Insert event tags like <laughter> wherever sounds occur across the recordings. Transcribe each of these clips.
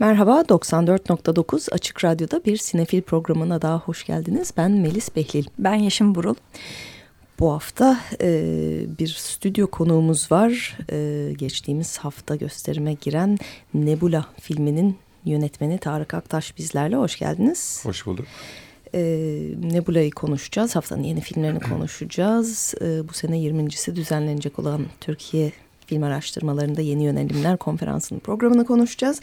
Merhaba, 94.9 Açık Radyo'da bir sinefil programına daha hoş geldiniz. Ben Melis Behlil. Ben Yeşim Burul. Bu hafta e, bir stüdyo konuğumuz var. E, geçtiğimiz hafta gösterime giren Nebula filminin yönetmeni Tarık Aktaş bizlerle. Hoş geldiniz. Hoş bulduk. E, Nebula'yı konuşacağız. Haftanın yeni filmlerini <clears throat> konuşacağız. E, bu sene 20.si düzenlenecek olan Türkiye Film Araştırmalarında Yeni Yönelimler Konferansı'nın programını konuşacağız.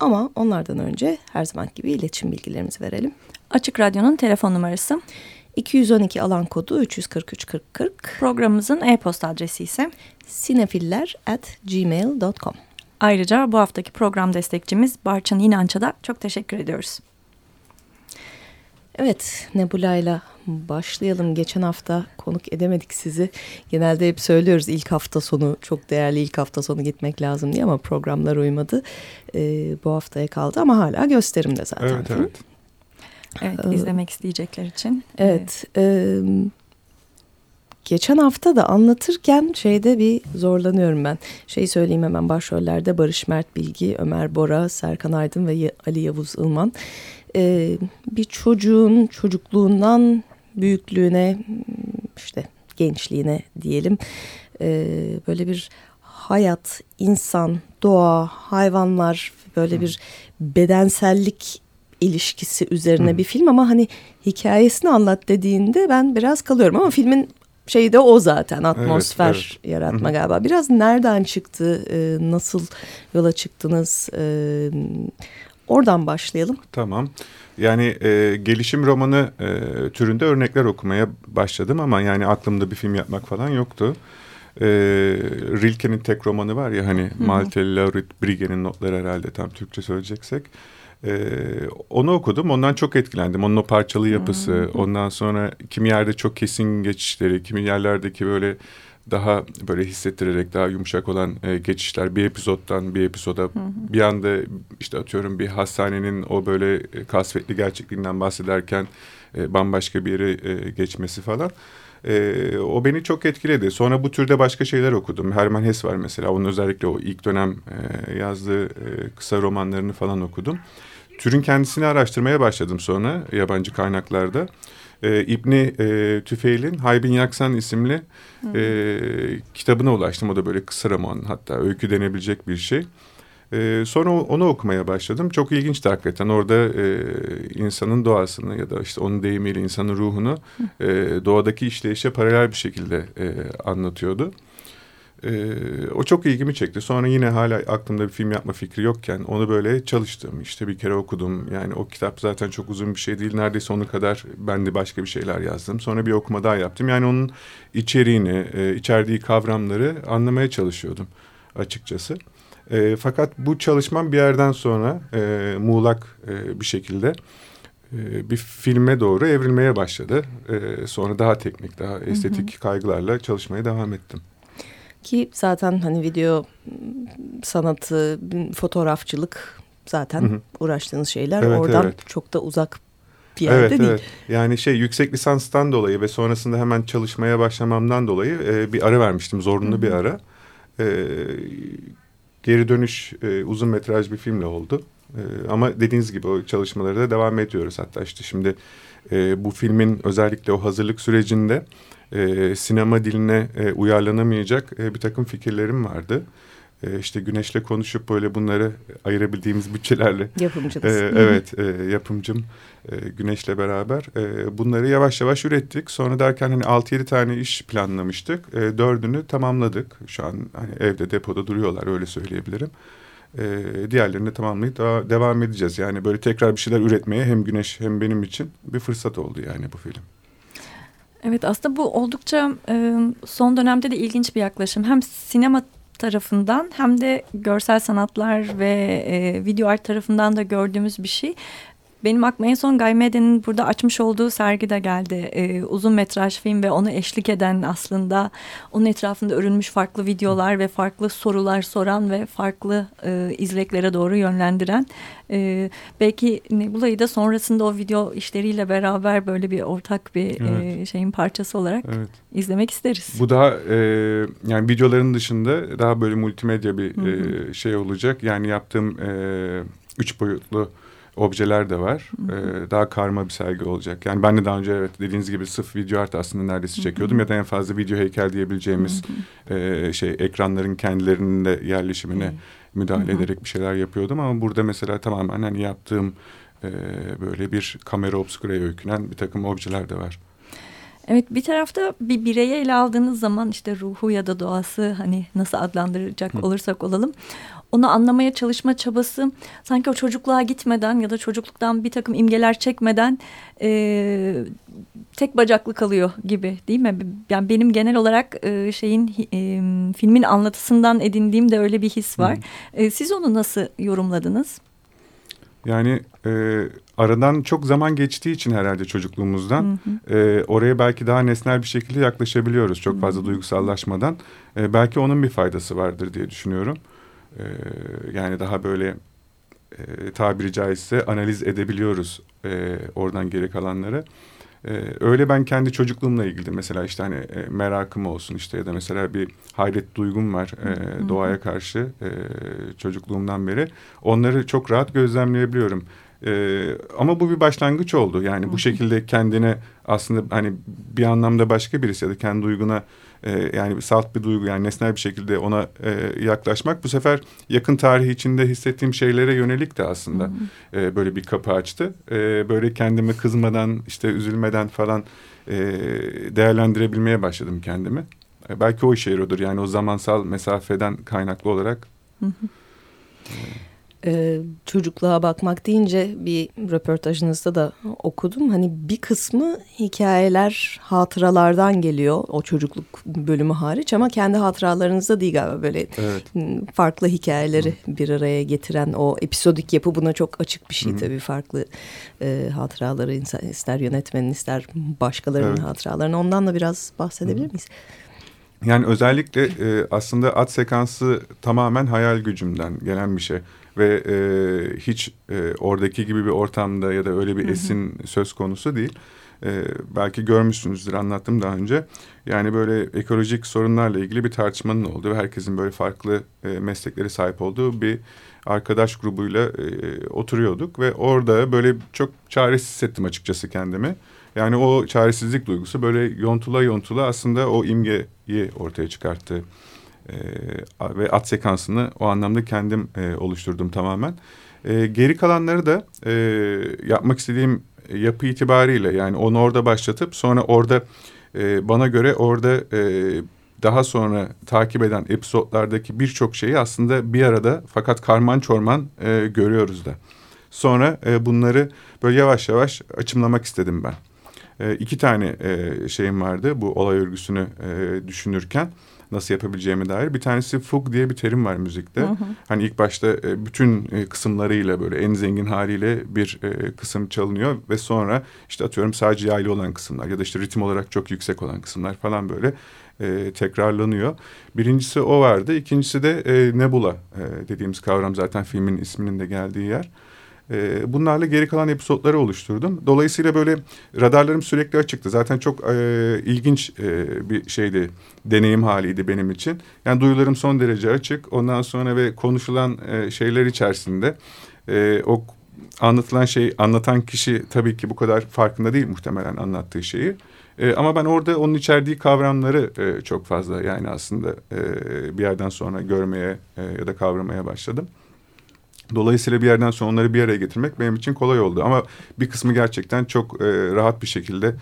Ama onlardan önce her zaman gibi iletişim bilgilerimizi verelim. Açık Radyo'nun telefon numarası 212 alan kodu 343 40 40. Programımızın e-posta adresi ise sinefiller at gmail.com. Ayrıca bu haftaki program destekçimiz Barçın İnanç'a da çok teşekkür ediyoruz. Evet Nebula ile başlayalım. Geçen hafta konuk edemedik sizi. Genelde hep söylüyoruz ilk hafta sonu çok değerli ilk hafta sonu gitmek lazım diye ama programlar uymadı. Ee, bu haftaya kaldı ama hala gösterimde zaten. Evet evet. Evet ee, izlemek isteyecekler için. Evet. E, geçen hafta da anlatırken şeyde bir zorlanıyorum ben. Şey söyleyeyim hemen başrollerde Barış Mert Bilgi, Ömer Bora, Serkan Aydın ve Ali Yavuz Ilman. Ee, bir çocuğun çocukluğundan büyüklüğüne işte gençliğine diyelim e, böyle bir hayat, insan, doğa, hayvanlar böyle bir bedensellik ilişkisi üzerine Hı. bir film ama hani hikayesini anlat dediğinde ben biraz kalıyorum ama filmin şeyi de o zaten atmosfer evet, evet. yaratma Hı. galiba. Biraz nereden çıktı, e, nasıl yola çıktınız e, oradan başlayalım. Tamam. Yani e, gelişim romanı e, türünde örnekler okumaya başladım ama yani aklımda bir film yapmak falan yoktu. E, Rilke'nin tek romanı var ya hani Malte Laurit Brige'nin notları herhalde tam Türkçe söyleyeceksek. E, onu okudum. Ondan çok etkilendim. Onun o parçalı yapısı. Hı hı. Ondan sonra kimi yerde çok kesin geçişleri, kimi yerlerdeki böyle daha böyle hissettirerek daha yumuşak olan e, geçişler bir epizottan bir episoda hı hı. bir anda işte atıyorum bir hastanenin o böyle e, kasvetli gerçekliğinden bahsederken e, bambaşka bir yere e, geçmesi falan. E, o beni çok etkiledi. Sonra bu türde başka şeyler okudum. Herman Hesse var mesela. Onun özellikle o ilk dönem e, yazdığı e, kısa romanlarını falan okudum. Türün kendisini araştırmaya başladım sonra yabancı kaynaklarda e, İbni e, Tüfeil'in Haybin Yaksan isimli e, kitabına ulaştım. O da böyle kısa roman hatta öykü denebilecek bir şey. E, sonra onu okumaya başladım. Çok ilginçti hakikaten. Orada e, insanın doğasını ya da işte onun deyimiyle insanın ruhunu e, doğadaki işleyişe paralel bir şekilde e, anlatıyordu. Ee, o çok ilgimi çekti. Sonra yine hala aklımda bir film yapma fikri yokken onu böyle çalıştım. İşte bir kere okudum. Yani o kitap zaten çok uzun bir şey değil. Neredeyse onu kadar ben de başka bir şeyler yazdım. Sonra bir okuma daha yaptım. Yani onun içeriğini, e, içerdiği kavramları anlamaya çalışıyordum açıkçası. E, fakat bu çalışmam bir yerden sonra e, muğlak e, bir şekilde e, bir filme doğru evrilmeye başladı. E, sonra daha teknik, daha estetik hı hı. kaygılarla çalışmaya devam ettim. Ki zaten hani video sanatı, fotoğrafçılık zaten hı hı. uğraştığınız şeyler. Evet, Oradan evet. çok da uzak bir yerde evet, değil. Evet. Yani şey yüksek lisanstan dolayı ve sonrasında hemen çalışmaya başlamamdan dolayı e, bir ara vermiştim. Zorunlu hı hı. bir ara. E, geri dönüş e, uzun metraj bir filmle oldu. E, ama dediğiniz gibi o çalışmalara da devam ediyoruz. Hatta işte şimdi e, bu filmin özellikle o hazırlık sürecinde e, sinema diline e, uyarlanamayacak e, bir takım fikirlerim vardı. E, işte Güneş'le konuşup böyle bunları ayırabildiğimiz bütçelerle. Yapımcınız. E, evet e, yapımcım e, Güneş'le beraber e, bunları yavaş yavaş ürettik. Sonra derken hani 6-7 tane iş planlamıştık. E, dördünü tamamladık. Şu an hani evde depoda duruyorlar öyle söyleyebilirim. E, diğerlerini tamamlayıp daha devam edeceğiz. Yani böyle tekrar bir şeyler üretmeye hem Güneş hem benim için bir fırsat oldu yani bu film. Evet aslında bu oldukça e, son dönemde de ilginç bir yaklaşım. Hem sinema tarafından hem de görsel sanatlar ve e, video art tarafından da gördüğümüz bir şey. Benim aklıma en son Guy Maddin'in burada açmış olduğu sergi de geldi. Ee, uzun metraj film ve onu eşlik eden aslında onun etrafında örülmüş farklı videolar ve farklı sorular soran ve farklı e, izleklere doğru yönlendiren. E, belki Nebula'yı da sonrasında o video işleriyle beraber böyle bir ortak bir e, evet. e, şeyin parçası olarak evet. izlemek isteriz. Bu daha e, yani videoların dışında daha böyle multimedya bir E, şey olacak. Yani yaptığım... E, üç boyutlu objeler de var. Ee, daha karma bir sergi olacak. Yani ben de daha önce evet dediğiniz gibi sıf video art aslında neredeyse çekiyordum. Ya da en fazla video heykel diyebileceğimiz e, şey ekranların kendilerinin de yerleşimine müdahale ederek bir şeyler yapıyordum. Ama burada mesela tamamen hani yaptığım e, böyle bir kamera obscure'ye öykünen bir takım objeler de var. Evet bir tarafta bir bireyi ele aldığınız zaman işte ruhu ya da doğası hani nasıl adlandıracak Hı. olursak olalım onu anlamaya çalışma çabası sanki o çocukluğa gitmeden ya da çocukluktan bir takım imgeler çekmeden e, tek bacaklı kalıyor gibi değil mi? Yani benim genel olarak e, şeyin e, filmin anlatısından edindiğim de öyle bir his var. E, siz onu nasıl yorumladınız? Yani e, aradan çok zaman geçtiği için herhalde çocukluğumuzdan hı hı. E, oraya belki daha nesnel bir şekilde yaklaşabiliyoruz çok fazla hı hı. duygusallaşmadan. E, belki onun bir faydası vardır diye düşünüyorum. E, yani daha böyle e, tabiri caizse analiz edebiliyoruz e, oradan geri kalanları. Ee, öyle ben kendi çocukluğumla ilgili mesela işte hani e, merakım olsun işte ya da mesela bir hayret duygum var e, doğaya karşı e, çocukluğumdan beri. Onları çok rahat gözlemleyebiliyorum. E, ama bu bir başlangıç oldu. Yani bu şekilde kendine aslında hani bir anlamda başka birisi ya da kendi duyguna e, yani salt bir duygu yani nesnel bir şekilde ona e, yaklaşmak bu sefer yakın tarih içinde hissettiğim şeylere yönelik de aslında e, böyle bir kapı açtı. E, böyle kendimi kızmadan işte üzülmeden falan e, değerlendirebilmeye başladım kendimi. E, belki o işe yarıyordur yani o zamansal mesafeden kaynaklı olarak. Hı hı. E, e, çocukluğa bakmak deyince bir röportajınızda da okudum. Hani bir kısmı hikayeler, hatıralardan geliyor o çocukluk bölümü hariç ama kendi hatıralarınızda değil galiba böyle evet. farklı hikayeleri Hı. bir araya getiren o episodik yapı buna çok açık bir şey Hı. tabii farklı e, hatıraları ister yönetmenin ister başkalarının evet. hatıralarını ondan da biraz bahsedebilir Hı. miyiz? Yani özellikle e, aslında at sekansı tamamen hayal gücümden gelen bir şey ve e, hiç e, oradaki gibi bir ortamda ya da öyle bir esin hı hı. söz konusu değil. E, belki görmüşsünüzdür anlattım daha önce. Yani böyle ekolojik sorunlarla ilgili bir tartışmanın olduğu ve herkesin böyle farklı e, meslekleri sahip olduğu bir arkadaş grubuyla e, oturuyorduk ve orada böyle çok çaresiz hissettim açıkçası kendimi. Yani o çaresizlik duygusu böyle yontula yontula aslında o imgeyi ortaya çıkarttı. E, ve at sekansını o anlamda kendim e, oluşturdum tamamen. E, geri kalanları da e, yapmak istediğim yapı itibariyle yani onu orada başlatıp sonra orada e, bana göre orada e, daha sonra takip eden episodlardaki birçok şeyi aslında bir arada fakat karman çorman e, görüyoruz da. Sonra e, bunları böyle yavaş yavaş açımlamak istedim ben. E, iki tane e, şeyim vardı bu olay örgüsünü e, düşünürken nasıl yapabileceğime dair. Bir tanesi fug diye bir terim var müzikte. Hı hı. Hani ilk başta e, bütün e, kısımlarıyla böyle en zengin haliyle bir e, kısım çalınıyor ve sonra işte atıyorum sadece yaylı olan kısımlar ya da işte ritim olarak çok yüksek olan kısımlar falan böyle e, tekrarlanıyor. Birincisi o vardı. İkincisi de e, nebula e, dediğimiz kavram zaten filmin isminin de geldiği yer. E, bunlarla geri kalan episodları oluşturdum. Dolayısıyla böyle radarlarım sürekli açıktı. Zaten çok e, ilginç e, bir şeydi, deneyim haliydi benim için. Yani duyularım son derece açık. Ondan sonra ve konuşulan e, şeyler içerisinde o anlatılan şey, anlatan kişi tabii ki bu kadar farkında değil muhtemelen anlattığı şeyi. Ama ben orada onun içerdiği kavramları çok fazla yani aslında bir yerden sonra görmeye ya da kavramaya başladım. Dolayısıyla bir yerden sonra onları bir araya getirmek benim için kolay oldu. Ama bir kısmı gerçekten çok e, rahat bir şekilde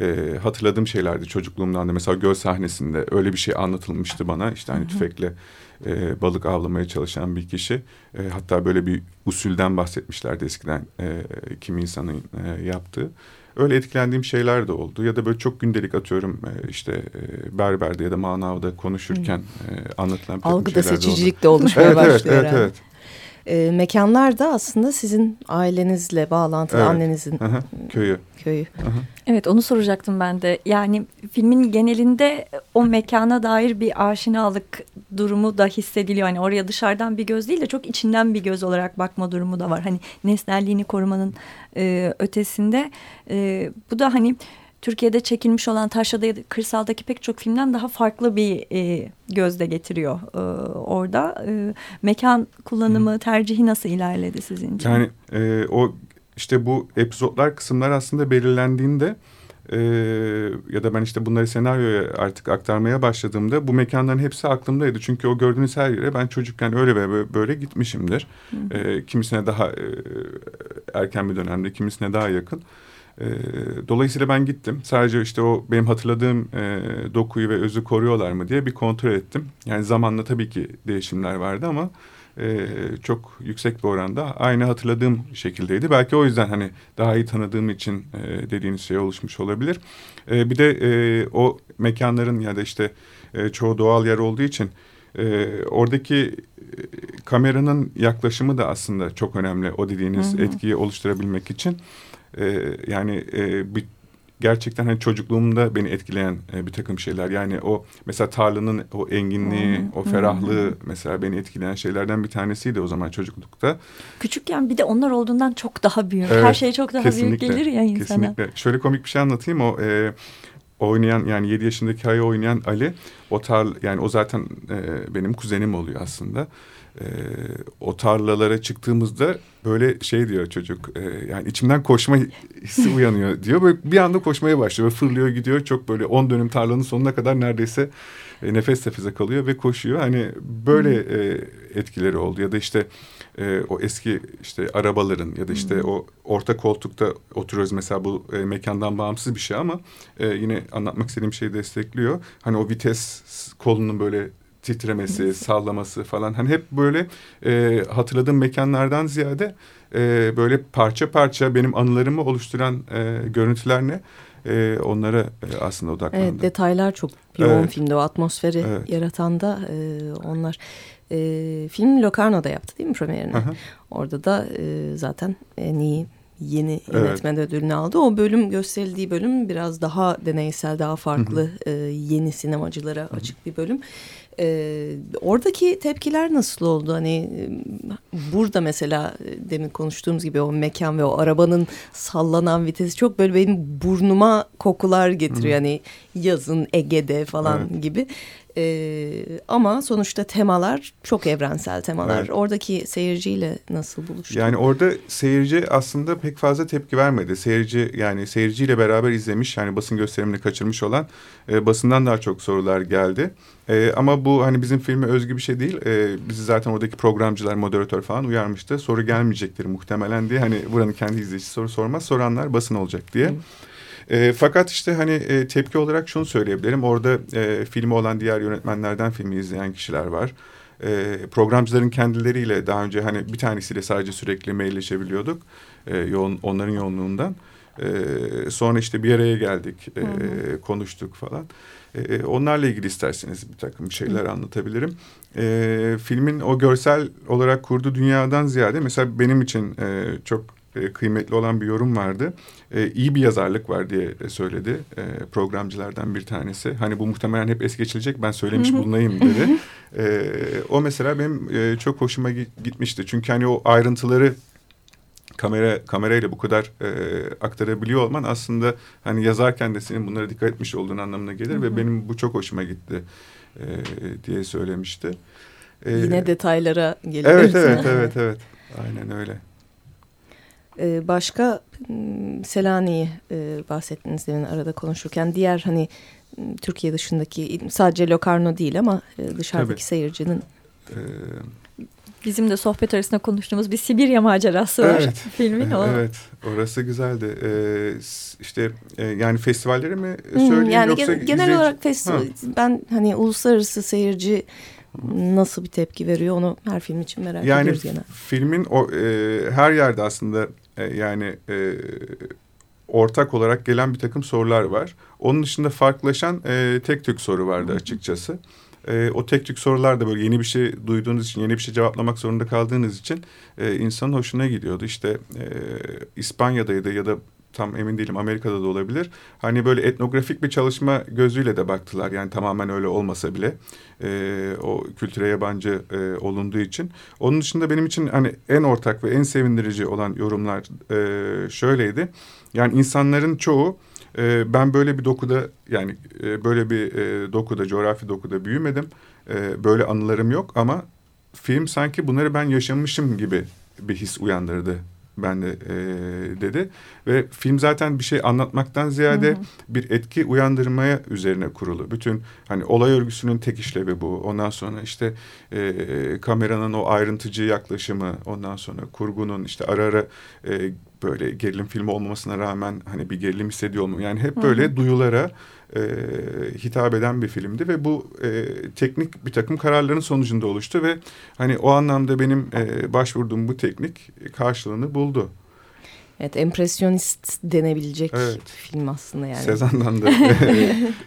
e, hatırladığım şeylerdi çocukluğumdan da. Mesela göl sahnesinde öyle bir şey anlatılmıştı bana. İşte hani tüfekle e, balık avlamaya çalışan bir kişi. E, hatta böyle bir usulden bahsetmişlerdi eskiden e, kimi insanın e, yaptığı. Öyle etkilendiğim şeyler de oldu. Ya da böyle çok gündelik atıyorum e, işte e, berberde ya da manavda konuşurken e, anlatılan Algıda seçicilik de oluşmaya evet, başlıyor. Evet, evet, evet e, mekanlar da aslında sizin ailenizle bağlantılı evet. annenizin Aha, köyü. köyü. Aha. Evet onu soracaktım ben de. Yani filmin genelinde o mekana dair bir aşinalık durumu da hissediliyor. Hani oraya dışarıdan bir göz değil de çok içinden bir göz olarak bakma durumu da var. Hani nesnelliğini korumanın e, ötesinde. E, bu da hani Türkiye'de çekilmiş olan Taşra'da ya da kırsaldaki pek çok filmden daha farklı bir e, gözde getiriyor e, orada. E, mekan kullanımı, tercihi nasıl ilerledi sizin için? Yani e, o işte bu epizotlar kısımlar aslında belirlendiğinde e, ya da ben işte bunları senaryoya artık aktarmaya başladığımda bu mekanların hepsi aklımdaydı. Çünkü o gördüğünüz her yere ben çocukken öyle ve böyle, böyle gitmişimdir. E, kimisine daha e, erken bir dönemde, kimisine daha yakın. E, dolayısıyla ben gittim. Sadece işte o benim hatırladığım e, dokuyu ve özü koruyorlar mı diye bir kontrol ettim. Yani zamanla tabii ki değişimler vardı ama e, çok yüksek bir oranda aynı hatırladığım şekildeydi. Belki o yüzden hani daha iyi tanıdığım için e, dediğiniz şey oluşmuş olabilir. E, bir de e, o mekanların ya da işte e, çoğu doğal yer olduğu için e, oradaki e, kameranın yaklaşımı da aslında çok önemli o dediğiniz hı hı. etkiyi oluşturabilmek için. E, yani e, bir gerçekten hani çocukluğumda beni etkileyen e, bir takım şeyler. Yani o mesela tarlanın o enginliği, hmm. o ferahlığı hmm. mesela beni etkileyen şeylerden bir tanesiydi o zaman çocuklukta. Küçükken bir de onlar olduğundan çok daha büyük. Evet, Her şey çok daha büyük gelir ya insana. Kesinlikle. Şöyle komik bir şey anlatayım. O e, oynayan yani 7 yaşındaki Hayı oynayan Ali o tar yani o zaten e, benim kuzenim oluyor aslında e, o tarlalara çıktığımızda böyle şey diyor çocuk e, yani içimden koşma hissi <laughs> uyanıyor diyor. Böyle bir anda koşmaya başlıyor ve fırlıyor gidiyor. Çok böyle on dönüm tarlanın sonuna kadar neredeyse e, nefes nefese kalıyor ve koşuyor. Hani böyle e, etkileri oldu ya da işte e, o eski işte arabaların ya da işte hmm. o orta koltukta oturuyoruz mesela bu e, mekandan bağımsız bir şey ama e, yine anlatmak istediğim şeyi destekliyor. Hani o vites kolunun böyle titremesi, sallaması falan hani hep böyle e, hatırladığım mekanlardan ziyade e, böyle parça parça benim anılarımı oluşturan e, görüntüler ne? E, onlara e, aslında odaklandım. Evet, detaylar çok yoğun evet. filmde o atmosferi evet. yaratan da e, onlar. E, film Locarno'da yaptı değil mi premierini? Orada da e, zaten en iyi yeni yönetmen evet. ödülünü aldı. O bölüm gösterildiği bölüm biraz daha deneysel, daha farklı hı hı. E, yeni sinemacılara hı hı. açık bir bölüm. E, oradaki tepkiler nasıl oldu? Hani burada mesela e, demin konuştuğumuz gibi o mekan ve o arabanın sallanan vitesi çok böyle benim burnuma kokular getiriyor. Hı. Hani yazın Ege'de falan evet. gibi. Ee, ama sonuçta temalar çok evrensel temalar. Evet. Oradaki seyirciyle nasıl buluştu? Yani orada seyirci aslında pek fazla tepki vermedi. Seyirci yani seyirciyle beraber izlemiş yani basın gösterimini kaçırmış olan e, basından daha çok sorular geldi. E, ama bu hani bizim filme özgü bir şey değil. E, bizi zaten oradaki programcılar, moderatör falan uyarmıştı. Soru gelmeyecektir muhtemelen diye. Hani buranın kendi izleyicisi soru sormaz. Soranlar basın olacak diye. Hı. E, fakat işte hani e, tepki olarak şunu söyleyebilirim. Orada e, filmi olan diğer yönetmenlerden filmi izleyen kişiler var. E, programcıların kendileriyle daha önce hani bir tanesiyle sadece sürekli mailleşebiliyorduk. E, yoğun, onların yoğunluğundan. E, sonra işte bir araya geldik, e, konuştuk falan. E, onlarla ilgili isterseniz bir takım şeyler Hı. anlatabilirim. E, filmin o görsel olarak kurduğu dünyadan ziyade mesela benim için e, çok e, kıymetli olan bir yorum vardı. E, iyi bir yazarlık var diye söyledi e, programcılardan bir tanesi. Hani bu muhtemelen hep es geçilecek ben söylemiş bulunayım dedi. e, o mesela benim e, çok hoşuma gitmişti. Çünkü hani o ayrıntıları kamera kamerayla bu kadar e, aktarabiliyor olman aslında hani yazarken de senin bunlara dikkat etmiş olduğun anlamına gelir hı hı. ve benim bu çok hoşuma gitti e, diye söylemişti. E, Yine detaylara geliyoruz. Evet evet evet evet aynen öyle. Ee, başka hmm, Selanik'i e, bahsettiniz demin arada konuşurken. Diğer hani hmm, Türkiye dışındaki sadece Locarno değil ama e, dışarıdaki Tabii. seyircinin... Ee, Bizim de sohbet arasında konuştuğumuz bir Sibirya macerası var evet, <laughs> filmin. O. Evet, orası güzeldi. Ee, işte e, yani festivalleri mi hmm, söyleyeyim yani yoksa genel, genel olarak festival. Ben hani uluslararası seyirci nasıl bir tepki veriyor onu her film için merak yani ediyoruz gene. Filmin o e, her yerde aslında e, yani e, ortak olarak gelen bir takım sorular var. Onun dışında farklılaşan e, tek tük soru vardı açıkçası. E, o tek tük sorular da böyle yeni bir şey duyduğunuz için, yeni bir şey cevaplamak zorunda kaldığınız için e, insanın hoşuna gidiyordu. İşte e, İspanya'daydı ya da tam emin değilim Amerika'da da olabilir. Hani böyle etnografik bir çalışma gözüyle de baktılar. Yani tamamen öyle olmasa bile e, o kültüre yabancı e, olunduğu için. Onun dışında benim için hani en ortak ve en sevindirici olan yorumlar e, şöyleydi. Yani insanların çoğu E, ben böyle bir dokuda yani e, böyle bir e, dokuda, coğrafi dokuda büyümedim. E, böyle anılarım yok ama film sanki bunları ben yaşamışım gibi bir his uyandırdı ben de e, dedi ve film zaten bir şey anlatmaktan ziyade hı hı. bir etki uyandırmaya üzerine kurulu. Bütün hani olay örgüsünün tek işlevi bu. Ondan sonra işte e, kameranın o ayrıntıcı yaklaşımı, ondan sonra kurgunun işte ara ara e, böyle gerilim filmi olmamasına rağmen hani bir gerilim hissediyor olma. Yani hep böyle hı hı. duyulara e, hitap eden bir filmdi ve bu e, teknik bir takım kararların sonucunda oluştu ve hani o anlamda benim e, başvurduğum bu teknik karşılığını buldu. Evet, empresyonist denebilecek evet. film aslında yani. Sezan'dan da <laughs>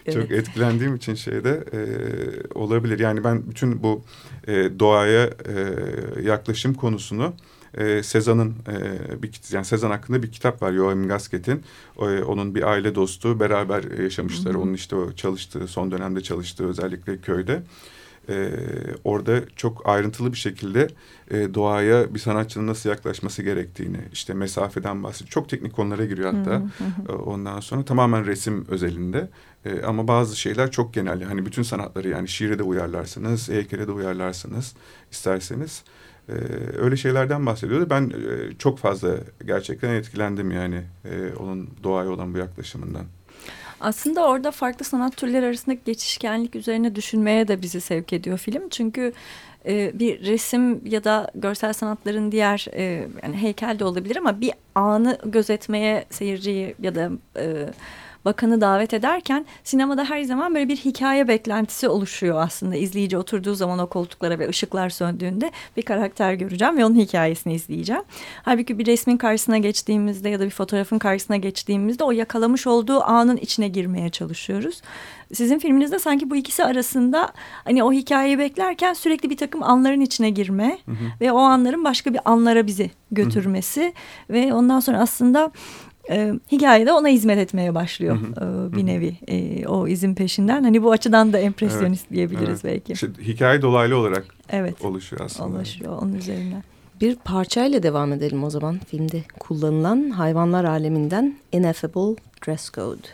<laughs> çok etkilendiğim için şeyde e, olabilir. Yani ben bütün bu e, doğaya e, yaklaşım konusunu e, Sezan'ın e, bir yani Sezan hakkında bir kitap var Joachim Gasket'in. E, onun bir aile dostu beraber yaşamışlar. Hı hı. Onun işte o çalıştığı son dönemde çalıştığı özellikle köyde. E, orada çok ayrıntılı bir şekilde e, doğaya bir sanatçının nasıl yaklaşması gerektiğini işte mesafeden bahsediyor. Çok teknik konulara giriyor hatta. Hı hı. E, ondan sonra tamamen resim özelinde. E, ama bazı şeyler çok genel. Hani bütün sanatları yani şiire de uyarlarsınız, heykele de uyarlarsınız isterseniz. Ee, öyle şeylerden bahsediyordu. Ben e, çok fazla gerçekten etkilendim yani e, onun doğaya olan bu yaklaşımından. Aslında orada farklı sanat türleri arasındaki geçişkenlik üzerine düşünmeye de bizi sevk ediyor film. Çünkü e, bir resim ya da görsel sanatların diğer yani heykel de olabilir ama bir anı gözetmeye seyirciyi ya da bakanı davet ederken sinemada her zaman böyle bir hikaye beklentisi oluşuyor aslında. izleyici oturduğu zaman o koltuklara ve ışıklar söndüğünde bir karakter göreceğim ve onun hikayesini izleyeceğim. Halbuki bir resmin karşısına geçtiğimizde ya da bir fotoğrafın karşısına geçtiğimizde o yakalamış olduğu anın içine girmeye çalışıyoruz. Sizin filminizde sanki bu ikisi arasında hani o hikayeyi beklerken sürekli bir takım anların içine girme hı hı. ve o anların başka bir anlara bizi götürmesi hı hı. ve ondan sonra aslında e, hikayede ona hizmet etmeye başlıyor e, bir nevi e, o izin peşinden. Hani bu açıdan da empresyonist evet, diyebiliriz evet. belki. İşte hikaye dolaylı olarak evet, oluşuyor aslında. Oluşuyor onun üzerinden. Bir parçayla devam edelim o zaman filmde kullanılan hayvanlar aleminden Ineffable Dress Code.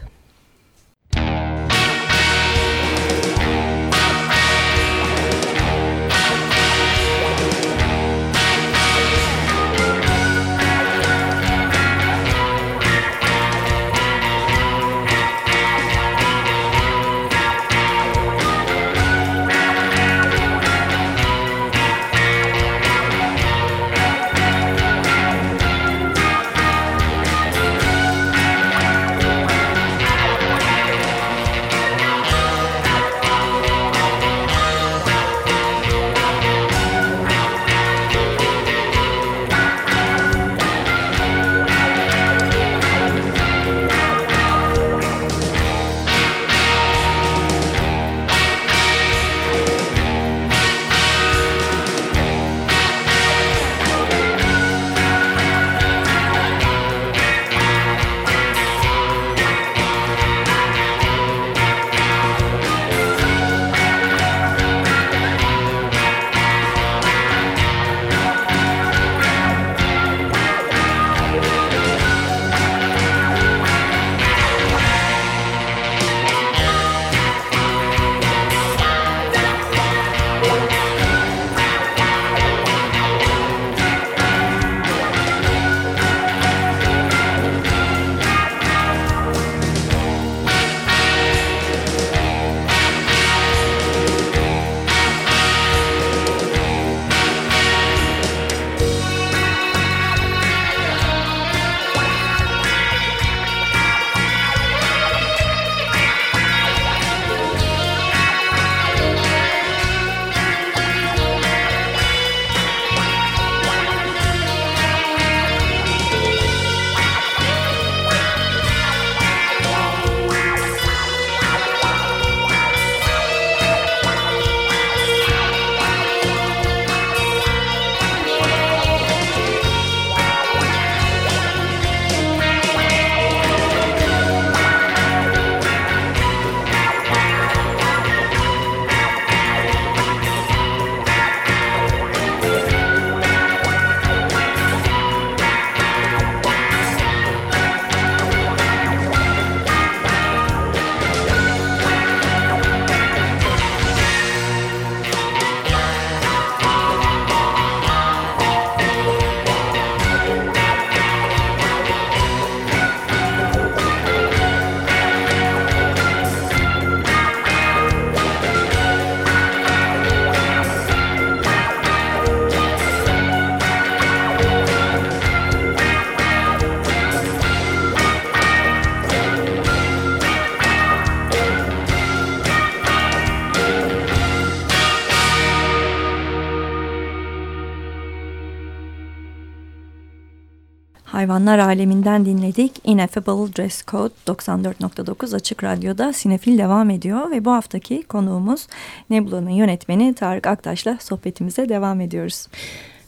Hayvanlar aleminden dinledik. Ineffable Dress Code 94.9 Açık Radyo'da Sinefil devam ediyor ve bu haftaki konuğumuz Nebula'nın yönetmeni Tarık Aktaş'la sohbetimize devam ediyoruz.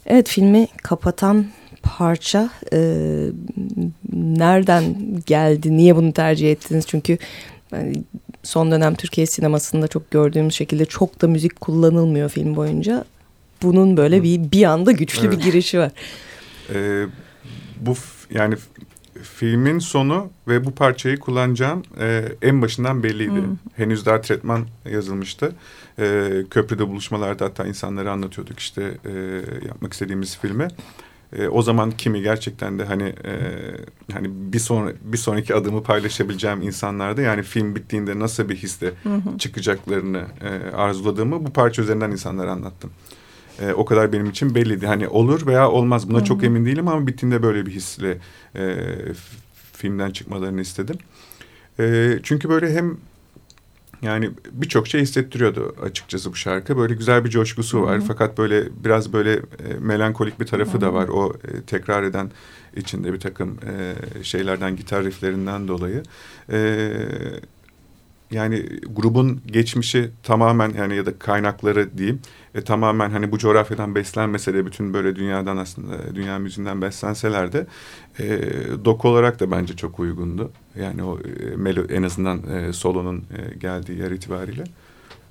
Evet filmi kapatan parça e, nereden geldi, niye bunu tercih ettiniz? Çünkü yani son dönem Türkiye sinemasında çok gördüğümüz şekilde çok da müzik kullanılmıyor film boyunca. Bunun böyle bir bir anda güçlü evet. bir girişi var. Ee, bu yani filmin sonu ve bu parçayı kullanacağım e, en başından belliydi. Hmm. Henüz daha tretman yazılmıştı. E, köprüde buluşmalarda hatta insanlara anlatıyorduk işte e, yapmak istediğimiz filmi. E, o zaman kimi gerçekten de hani e, hani bir sonra bir sonraki adımı paylaşabileceğim insanlarda yani film bittiğinde nasıl bir hisle çıkacaklarını e, arzuladığımı bu parça üzerinden insanlara anlattım. E, o kadar benim için belliydi. Hani olur veya olmaz buna Hı -hı. çok emin değilim ama bittiğinde böyle bir hisle e, filmden çıkmalarını istedim. E, çünkü böyle hem yani birçok şey hissettiriyordu açıkçası bu şarkı. Böyle güzel bir coşkusu var. Hı -hı. Fakat böyle biraz böyle e, melankolik bir tarafı Hı -hı. da var. O e, tekrar eden içinde bir takım e, şeylerden, gitar rifflerinden dolayı. E, yani grubun geçmişi tamamen yani ya da kaynakları diyeyim e, tamamen hani bu coğrafyadan beslenmese de bütün böyle dünyadan aslında dünya müziğinden beslenseler de e, doku olarak da bence çok uygundu. Yani o e, melo, en azından e, solonun e, geldiği yer itibariyle.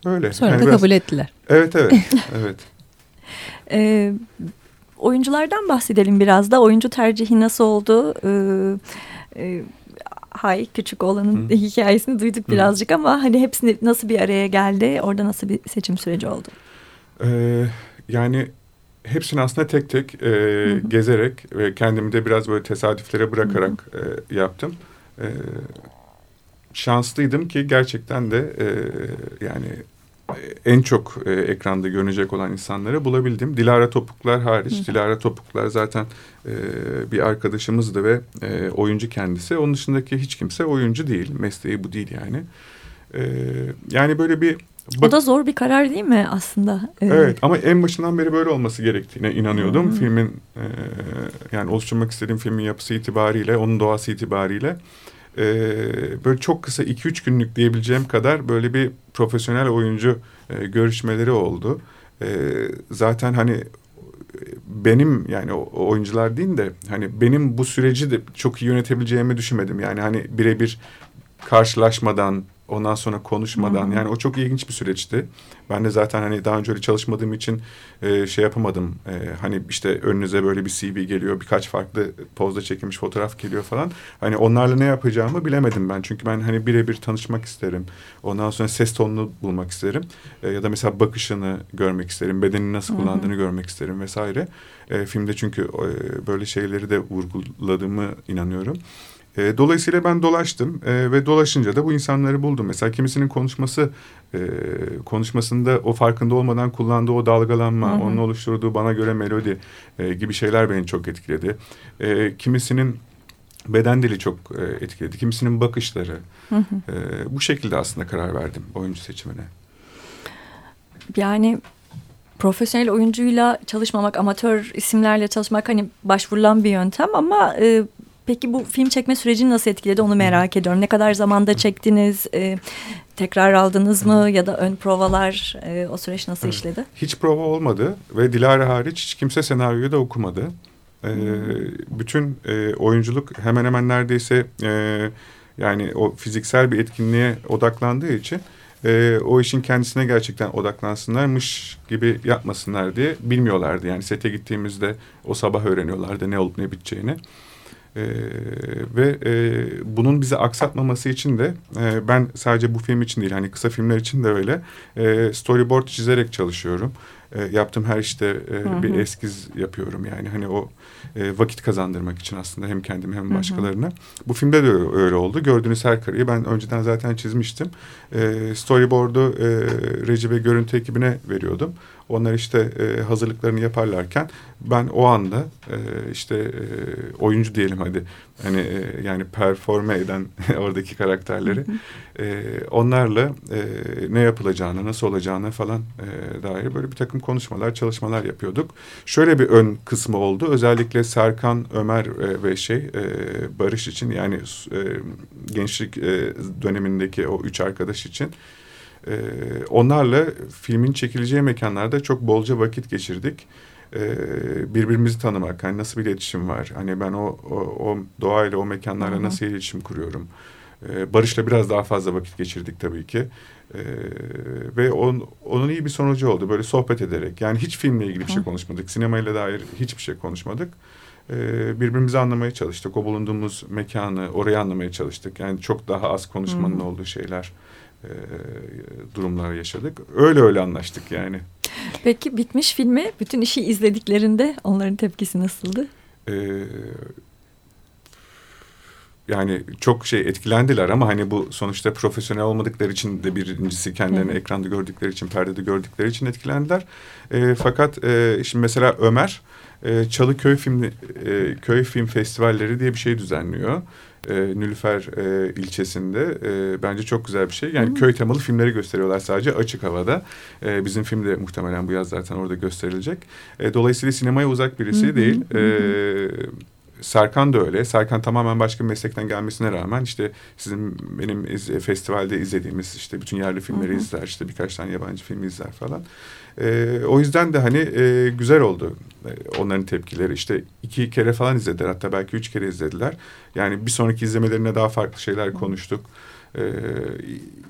Öyle. Sonra yani da biraz, kabul ettiler. Evet evet. <laughs> evet. e, oyunculardan bahsedelim biraz da. Oyuncu tercihi nasıl oldu? Ee, e, Hay küçük olanın Hı. <laughs> hikayesini duyduk Hı. birazcık ama hani hepsini nasıl bir araya geldi? Orada nasıl bir seçim süreci oldu? Ee, yani hepsini aslında tek tek e, gezerek ve kendimi de biraz böyle tesadüflere bırakarak e, yaptım. E, şanslıydım ki gerçekten de e, yani en çok e, ekranda görünecek olan insanları bulabildim. Dilara Topuklar hariç. Hı. Dilara Topuklar zaten e, bir arkadaşımızdı ve e, oyuncu kendisi. Onun dışındaki hiç kimse oyuncu değil. Mesleği bu değil yani. E, yani böyle bir... Bak, o da zor bir karar değil mi aslında? Ee, evet ama en başından beri böyle olması gerektiğine inanıyordum. Hı. Filmin e, yani oluşturmak istediğim filmin yapısı itibariyle, onun doğası itibariyle e, böyle çok kısa iki üç günlük diyebileceğim kadar böyle bir profesyonel oyuncu e, görüşmeleri oldu. E, zaten hani benim yani o, oyuncular değil de hani benim bu süreci de çok iyi yönetebileceğimi düşünmedim. Yani hani birebir karşılaşmadan Ondan sonra konuşmadan hmm. yani o çok ilginç bir süreçti. Ben de zaten hani daha önce öyle çalışmadığım için e, şey yapamadım. E, hani işte önünüze böyle bir CV geliyor, birkaç farklı pozda çekilmiş fotoğraf geliyor falan. Hani onlarla ne yapacağımı bilemedim ben. Çünkü ben hani birebir tanışmak isterim. Ondan sonra ses tonunu bulmak isterim. E, ya da mesela bakışını görmek isterim. Bedenini nasıl kullandığını hmm. görmek isterim vesaire. E, filmde çünkü e, böyle şeyleri de vurguladığımı inanıyorum. E, dolayısıyla ben dolaştım e, ve dolaşınca da bu insanları buldum. Mesela kimisinin konuşması e, konuşmasında o farkında olmadan kullandığı o dalgalanma, hı hı. onun oluşturduğu bana göre melodi e, gibi şeyler beni çok etkiledi. E, kimisinin beden dili çok e, etkiledi, kimisinin bakışları. Hı hı. E, bu şekilde aslında karar verdim oyuncu seçimine. Yani profesyonel oyuncuyla çalışmamak, amatör isimlerle çalışmak hani başvurulan bir yöntem ama e, Peki bu film çekme sürecini nasıl etkiledi onu merak ediyorum. Ne kadar zamanda çektiniz? E, tekrar aldınız mı ya da ön provalar e, o süreç nasıl evet. işledi? Hiç prova olmadı ve Dilara hariç hiç kimse senaryoyu da okumadı. E, bütün e, oyunculuk hemen hemen neredeyse e, yani o fiziksel bir etkinliğe odaklandığı için e, o işin kendisine gerçekten odaklansınlarmış gibi yapmasınlar diye bilmiyorlardı. Yani sete gittiğimizde o sabah öğreniyorlardı ne olup ne biteceğini. E, ve e, bunun bizi aksatmaması için de e, ben sadece bu film için değil hani kısa filmler için de öyle e, storyboard çizerek çalışıyorum. E, yaptığım her işte e, hı hı. bir eskiz yapıyorum yani hani o e, vakit kazandırmak için aslında hem kendime hem başkalarına. Hı hı. Bu filmde de öyle oldu. Gördüğünüz her kareyi ben önceden zaten çizmiştim. E, storyboard'u e, reji ve görüntü ekibine veriyordum. Onlar işte e, hazırlıklarını yaparlarken ben o anda e, işte e, oyuncu diyelim hadi hani e, yani performe eden <laughs> oradaki karakterleri e, onlarla e, ne yapılacağını nasıl olacağını falan e, dair böyle bir takım konuşmalar çalışmalar yapıyorduk. Şöyle bir ön kısmı oldu özellikle Serkan, Ömer e, ve şey e, Barış için yani e, gençlik e, dönemindeki o üç arkadaş için e, onlarla filmin çekileceği mekanlarda çok bolca vakit geçirdik. E, birbirimizi tanımak, hani nasıl bir iletişim var, hani ben o, o, o doğayla, o mekanlarla Hı-hı. nasıl iletişim kuruyorum. E, Barış'la biraz daha fazla vakit geçirdik tabii ki. E, ve on, onun iyi bir sonucu oldu böyle sohbet ederek. Yani hiç filmle ilgili bir şey konuşmadık, sinemayla dair hiçbir şey konuşmadık birbirimizi anlamaya çalıştık. O bulunduğumuz mekanı, orayı anlamaya çalıştık. Yani çok daha az konuşmanın Hı-hı. olduğu şeyler e, durumlar yaşadık. Öyle öyle anlaştık yani. Peki bitmiş filmi bütün işi izlediklerinde onların tepkisi nasıldı? Ee, yani çok şey etkilendiler ama hani bu sonuçta profesyonel olmadıkları için de birincisi kendilerini Hı. ekranda gördükleri için, perdede gördükleri için etkilendiler. E, fakat e, şimdi mesela Ömer e, Çalıköy Film e, Köy Film Festivalleri diye bir şey düzenliyor e, Nülüfer e, ilçesinde. E, bence çok güzel bir şey. Yani hmm. köy temalı filmleri gösteriyorlar sadece açık havada. E, bizim film de muhtemelen bu yaz zaten orada gösterilecek. E, dolayısıyla sinemaya uzak birisi hmm. değil. E, Serkan da öyle. Serkan tamamen başka bir meslekten gelmesine rağmen işte sizin benim iz, festivalde izlediğimiz işte bütün yerli filmleri hı hı. izler. işte birkaç tane yabancı film izler falan. E, o yüzden de hani e, güzel oldu e, onların tepkileri. işte iki kere falan izlediler hatta belki üç kere izlediler. Yani bir sonraki izlemelerine daha farklı şeyler konuştuk. E,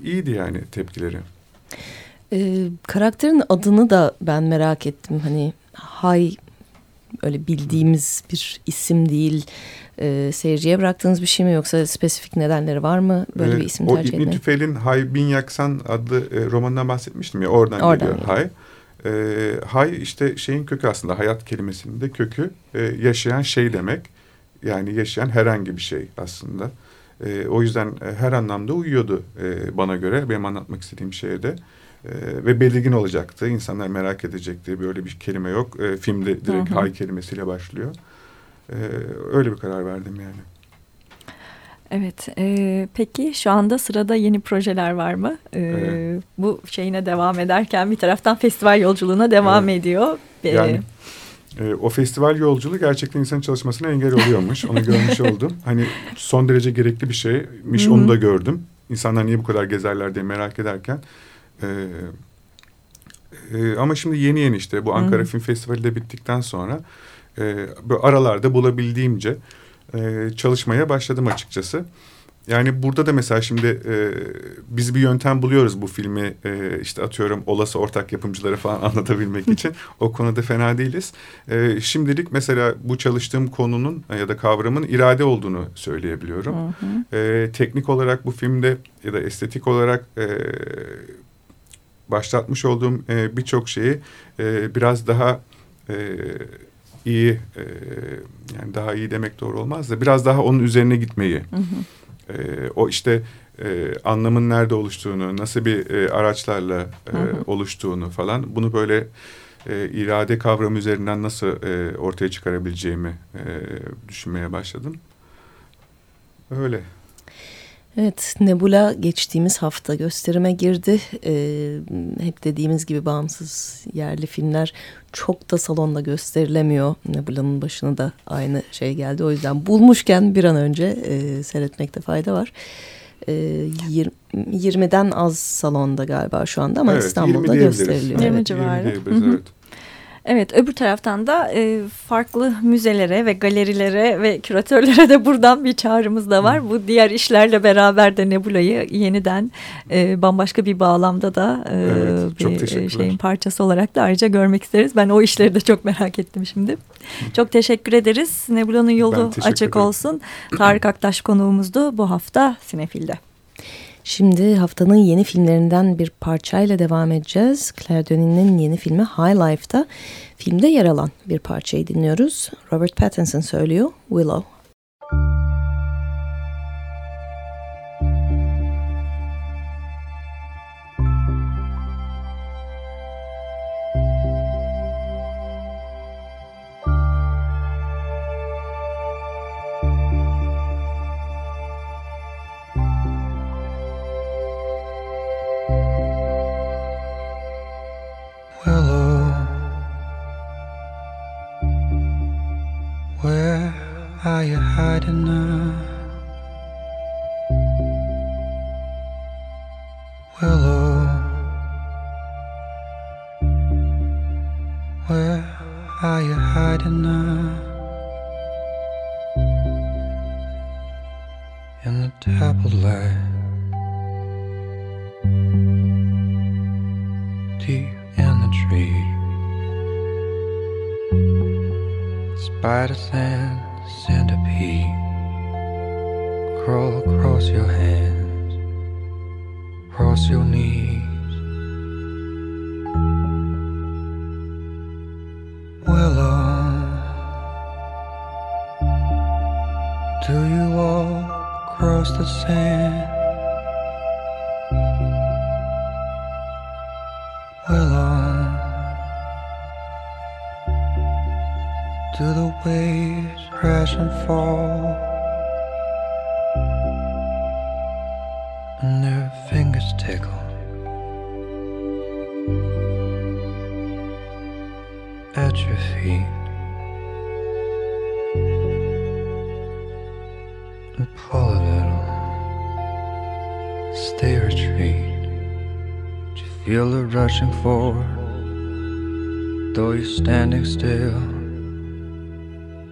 iyiydi yani tepkileri. E, karakterin adını da ben merak ettim. Hani Hay öyle bildiğimiz bir isim değil. E, seyirciye bıraktığınız bir şey mi yoksa spesifik nedenleri var mı böyle evet, bir isim tercih etmeyin? O İbn Tüfel'in Hay Bin Yaksan adlı e, romanından bahsetmiştim ya oradan, oradan geliyor. Hay. E, hay işte şeyin kökü aslında hayat kelimesinin de kökü e, yaşayan şey demek. Yani yaşayan herhangi bir şey aslında. E, o yüzden e, her anlamda uyuyordu e, bana göre benim anlatmak istediğim şeye de. E, ve belirgin olacaktı. İnsanlar merak edecekti. Böyle bir kelime yok. E, filmde direkt hı hı. hay kelimesiyle başlıyor. E, öyle bir karar verdim yani. Evet. E, peki şu anda sırada yeni projeler var mı? E, evet. Bu şeyine devam ederken bir taraftan festival yolculuğuna devam evet. ediyor. Yani e, o festival yolculuğu gerçekten insan çalışmasına engel oluyormuş. Onu görmüş <laughs> oldum. Hani son derece gerekli bir şeymiş. Onu da gördüm. İnsanlar niye bu kadar gezerler diye merak ederken. E, e, ama şimdi yeni yeni işte bu Ankara Hı -hı. Film Festivali de bittikten sonra e, aralarda bulabildiğimce e, çalışmaya başladım açıkçası. Yani burada da mesela şimdi e, biz bir yöntem buluyoruz bu filmi e, işte atıyorum olası ortak yapımcıları falan <laughs> anlatabilmek için. O konuda fena değiliz. E, şimdilik mesela bu çalıştığım konunun ya da kavramın irade olduğunu söyleyebiliyorum. Hı hı. E, teknik olarak bu filmde ya da estetik olarak e, başlatmış olduğum e, birçok şeyi e, biraz daha... E, iyi e, yani daha iyi demek doğru olmaz da biraz daha onun üzerine gitmeyi hı hı. E, o işte e, anlamın nerede oluştuğunu nasıl bir e, araçlarla e, hı hı. oluştuğunu falan bunu böyle e, irade kavramı üzerinden nasıl e, ortaya çıkarabileceğimi e, düşünmeye başladım öyle. Evet, Nebula geçtiğimiz hafta gösterime girdi. Ee, hep dediğimiz gibi bağımsız yerli filmler çok da salonda gösterilemiyor. Nebula'nın başına da aynı şey geldi. O yüzden bulmuşken bir an önce e, seyretmekte fayda var. E, 20'den az salonda galiba şu anda ama evet, İstanbul'da gösteriliyor. 20 evet. civarı. 20 evet. Evet öbür taraftan da e, farklı müzelere ve galerilere ve küratörlere de buradan bir çağrımız da var. Bu diğer işlerle beraber de Nebula'yı yeniden e, bambaşka bir bağlamda da e, evet, bir şeyin parçası olarak da ayrıca görmek isteriz. Ben o işleri de çok merak ettim şimdi. Çok teşekkür ederiz. Nebula'nın yolu açık ederim. olsun. Tarık Aktaş konuğumuzdu bu hafta Sinefil'de. Şimdi haftanın yeni filmlerinden bir parçayla devam edeceğiz. Claire Denis'in yeni filmi High Life'da filmde yer alan bir parçayı dinliyoruz. Robert Pattinson söylüyor Willow. gotta say. Stay or retreat. Do you feel it rushing forward? Though you're standing still.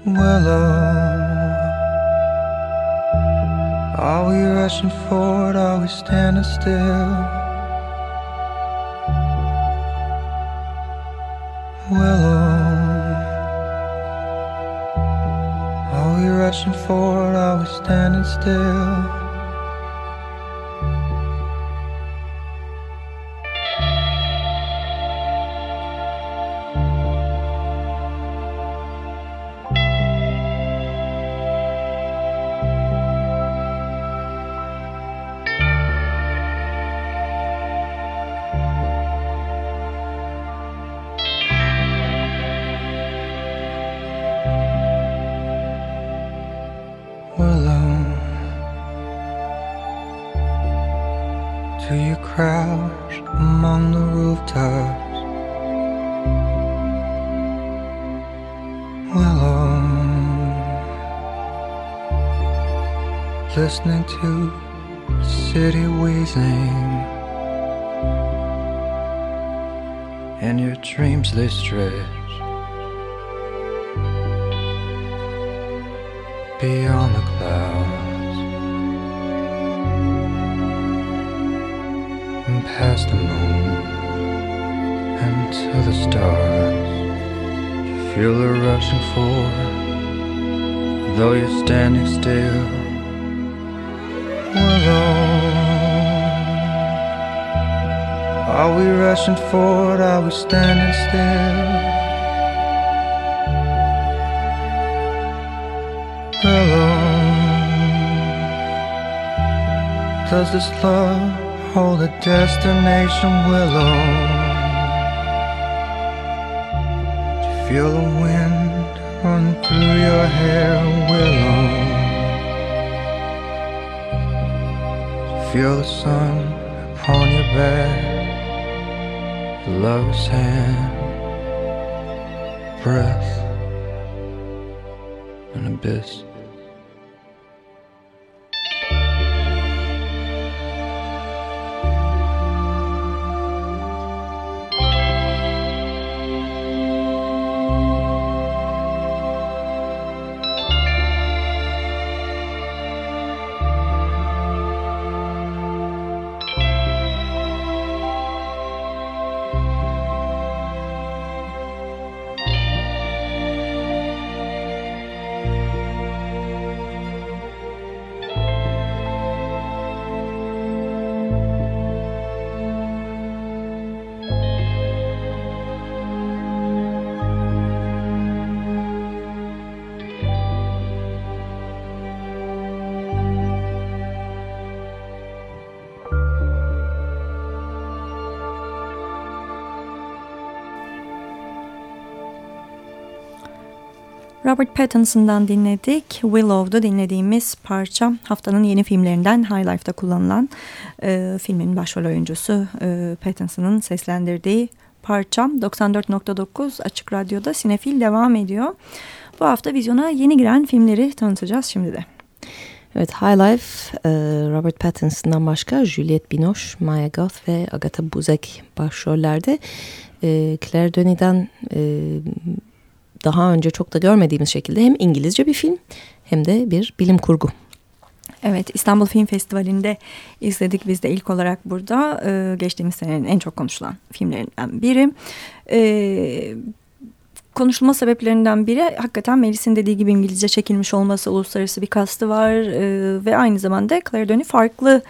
Willow. Uh, are we rushing forward? Are we standing still? Willow. Uh, are we rushing forward? Are we standing still? Are we rushing forward? Are we standing still? Willow, does this love hold a destination? Willow, do you feel the wind run through your hair? Willow, do you feel the sun upon your back? The lover's hand, breath, an abyss. Robert Pattinson'dan dinledik. Willow'da dinlediğimiz parça haftanın yeni filmlerinden High Life'da kullanılan e, filmin başrol oyuncusu e, Pattinson'ın seslendirdiği parça 94.9 Açık Radyo'da Sinefil devam ediyor. bu hafta vizyona yeni giren filmleri tanıtacağız şimdi de. Evet High Life e, Robert Pattinson'dan başka Juliette Binoche, Maya Goth ve Agatha Buzek başrollerde. E, Claire Denis'den e, daha önce çok da görmediğimiz şekilde hem İngilizce bir film hem de bir bilim kurgu. Evet İstanbul Film Festivali'nde izledik biz de ilk olarak burada. Ee, geçtiğimiz senenin en çok konuşulan filmlerinden biri. Ee, konuşulma sebeplerinden biri hakikaten Melis'in dediği gibi İngilizce çekilmiş olması, uluslararası bir kastı var ee, ve aynı zamanda Claire Denis farklı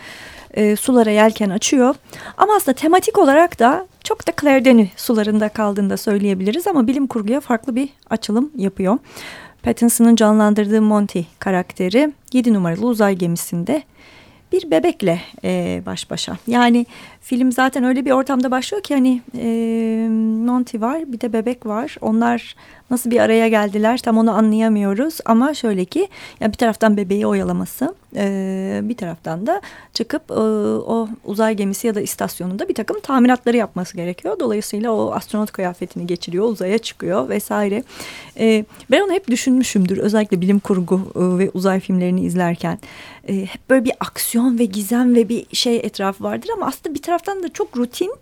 e, sulara yelken açıyor. Ama aslında tematik olarak da çok da Claire Denis sularında kaldığını da söyleyebiliriz ama bilim kurguya farklı bir açılım yapıyor. Pattinson'ın canlandırdığı Monty karakteri 7 numaralı uzay gemisinde bir bebekle e, baş başa. Yani film zaten öyle bir ortamda başlıyor ki hani e, Monty var bir de bebek var. Onlar nasıl bir araya geldiler tam onu anlayamıyoruz. Ama şöyle ki yani bir taraftan bebeği oyalaması e, bir taraftan da çıkıp e, o uzay gemisi ya da istasyonunda bir takım tamiratları yapması gerekiyor. Dolayısıyla o astronot kıyafetini geçiriyor uzaya çıkıyor vesaire. E, ben onu hep düşünmüşümdür özellikle bilim kurgu e, ve uzay filmlerini izlerken. E, hep böyle bir aksiyon ve gizem ve bir şey etrafı vardır ama aslında bir taraftan da çok rutin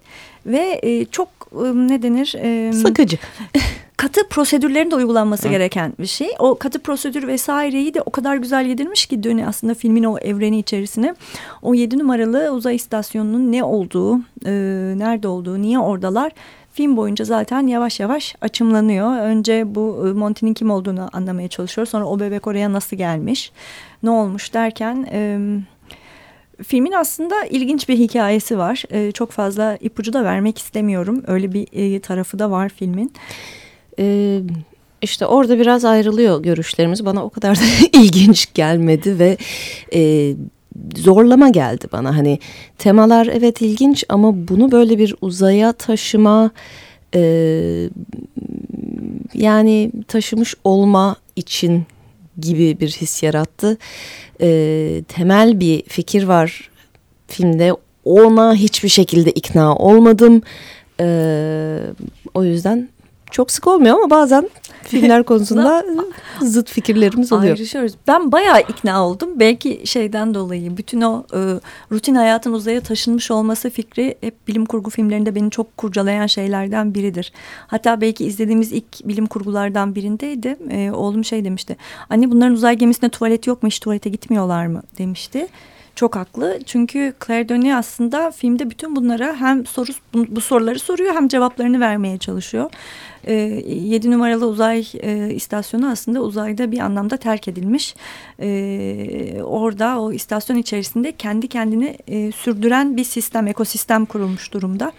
ve e, çok e, ne denir? E, Sıkıcı. <laughs> katı prosedürlerin de uygulanması Hı. gereken bir şey. O katı prosedür vesaireyi de o kadar güzel yedirmiş ki dönü aslında filmin o evreni içerisine. O yedi numaralı uzay istasyonunun ne olduğu, e, nerede olduğu, niye oradalar film boyunca zaten yavaş yavaş açımlanıyor. Önce bu e, Monty'nin kim olduğunu anlamaya çalışıyor. Sonra o bebek oraya nasıl gelmiş, ne olmuş derken... E, Filmin aslında ilginç bir hikayesi var. Ee, çok fazla ipucu da vermek istemiyorum. Öyle bir e, tarafı da var filmin. Ee, işte orada biraz ayrılıyor görüşlerimiz. Bana o kadar da <laughs> ilginç gelmedi ve e, zorlama geldi bana. Hani temalar evet ilginç ama bunu böyle bir uzaya taşıma e, yani taşımış olma için gibi bir his yarattı. E, temel bir fikir var filmde. Ona hiçbir şekilde ikna olmadım. E, o yüzden çok sık olmuyor ama bazen <laughs> filmler konusunda zıt fikirlerimiz oluyor. Ayrışıyoruz. Ben bayağı ikna oldum. Belki şeyden dolayı bütün o e, rutin hayatın uzaya taşınmış olması fikri hep bilim kurgu filmlerinde beni çok kurcalayan şeylerden biridir. Hatta belki izlediğimiz ilk bilim kurgulardan birindeydi. E, oğlum şey demişti. Anne bunların uzay gemisinde tuvalet yok mu hiç tuvalete gitmiyorlar mı demişti çok haklı. Çünkü Claire Denis aslında filmde bütün bunlara hem soru bu, bu soruları soruyor hem cevaplarını vermeye çalışıyor. E, ee, 7 numaralı uzay e, istasyonu aslında uzayda bir anlamda terk edilmiş. E, orada o istasyon içerisinde kendi kendini e, sürdüren bir sistem, ekosistem kurulmuş durumda.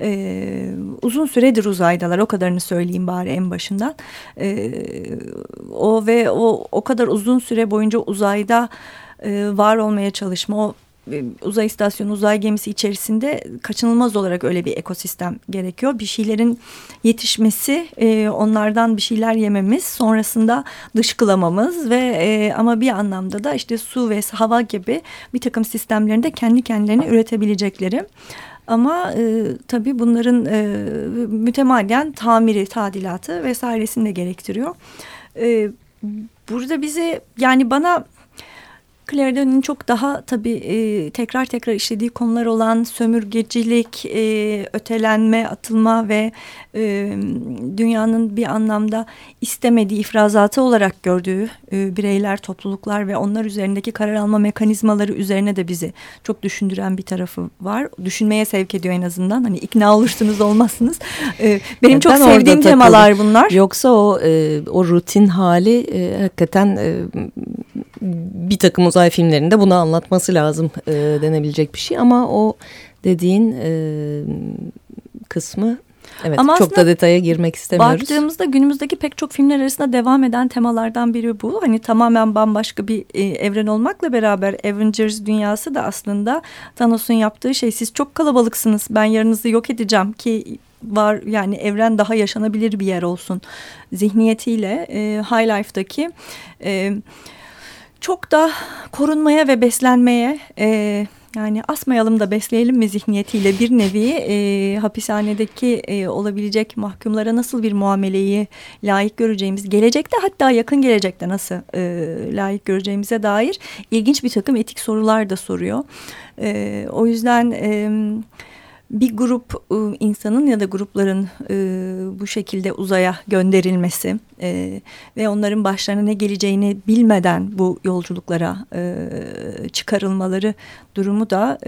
E, uzun süredir uzaydalar o kadarını söyleyeyim bari en başından. E, o ve o o kadar uzun süre boyunca uzayda e, var olmaya çalışma o uzay istasyonu, uzay gemisi içerisinde kaçınılmaz olarak öyle bir ekosistem gerekiyor. Bir şeylerin yetişmesi, e, onlardan bir şeyler yememiz, sonrasında dışkılamamız ve e, ama bir anlamda da işte su ve hava gibi bir takım sistemlerinde de kendi kendilerini üretebilecekleri. Ama e, tabii bunların e, mütemadiyen tamiri, tadilatı vesairesini de gerektiriyor. E, burada bize yani bana Claire çok daha tabii e, tekrar tekrar işlediği konular olan sömürgecilik, e, ötelenme, atılma ve e, dünyanın bir anlamda istemediği ifrazatı olarak gördüğü e, bireyler, topluluklar ve onlar üzerindeki karar alma mekanizmaları üzerine de bizi çok düşündüren bir tarafı var. Düşünmeye sevk ediyor en azından. Hani ikna olursunuz olmazsınız. E, benim yani çok sevdiğim temalar bunlar. Yoksa o e, o rutin hali e, hakikaten e, bir takım uzay filmlerinde bunu anlatması lazım e, denebilecek bir şey ama o dediğin e, kısmı Evet Ama çok da detaya girmek istemiyoruz. Baktığımızda günümüzdeki pek çok filmler arasında devam eden temalardan biri bu. Hani tamamen bambaşka bir e, evren olmakla beraber Avengers dünyası da aslında Thanos'un yaptığı şey siz çok kalabalıksınız ben yarınızı yok edeceğim ki var yani evren daha yaşanabilir bir yer olsun zihniyetiyle e, High Life'daki... E, çok da korunmaya ve beslenmeye e, yani asmayalım da besleyelim mi zihniyetiyle bir nevi e, hapishanedeki e, olabilecek mahkumlara nasıl bir muameleyi layık göreceğimiz, gelecekte hatta yakın gelecekte nasıl e, layık göreceğimize dair ilginç bir takım etik sorular da soruyor. E, o yüzden... E, bir grup ıı, insanın ya da grupların ıı, bu şekilde uzaya gönderilmesi ıı, ve onların başlarına ne geleceğini bilmeden bu yolculuklara çıkarılmaları durumu da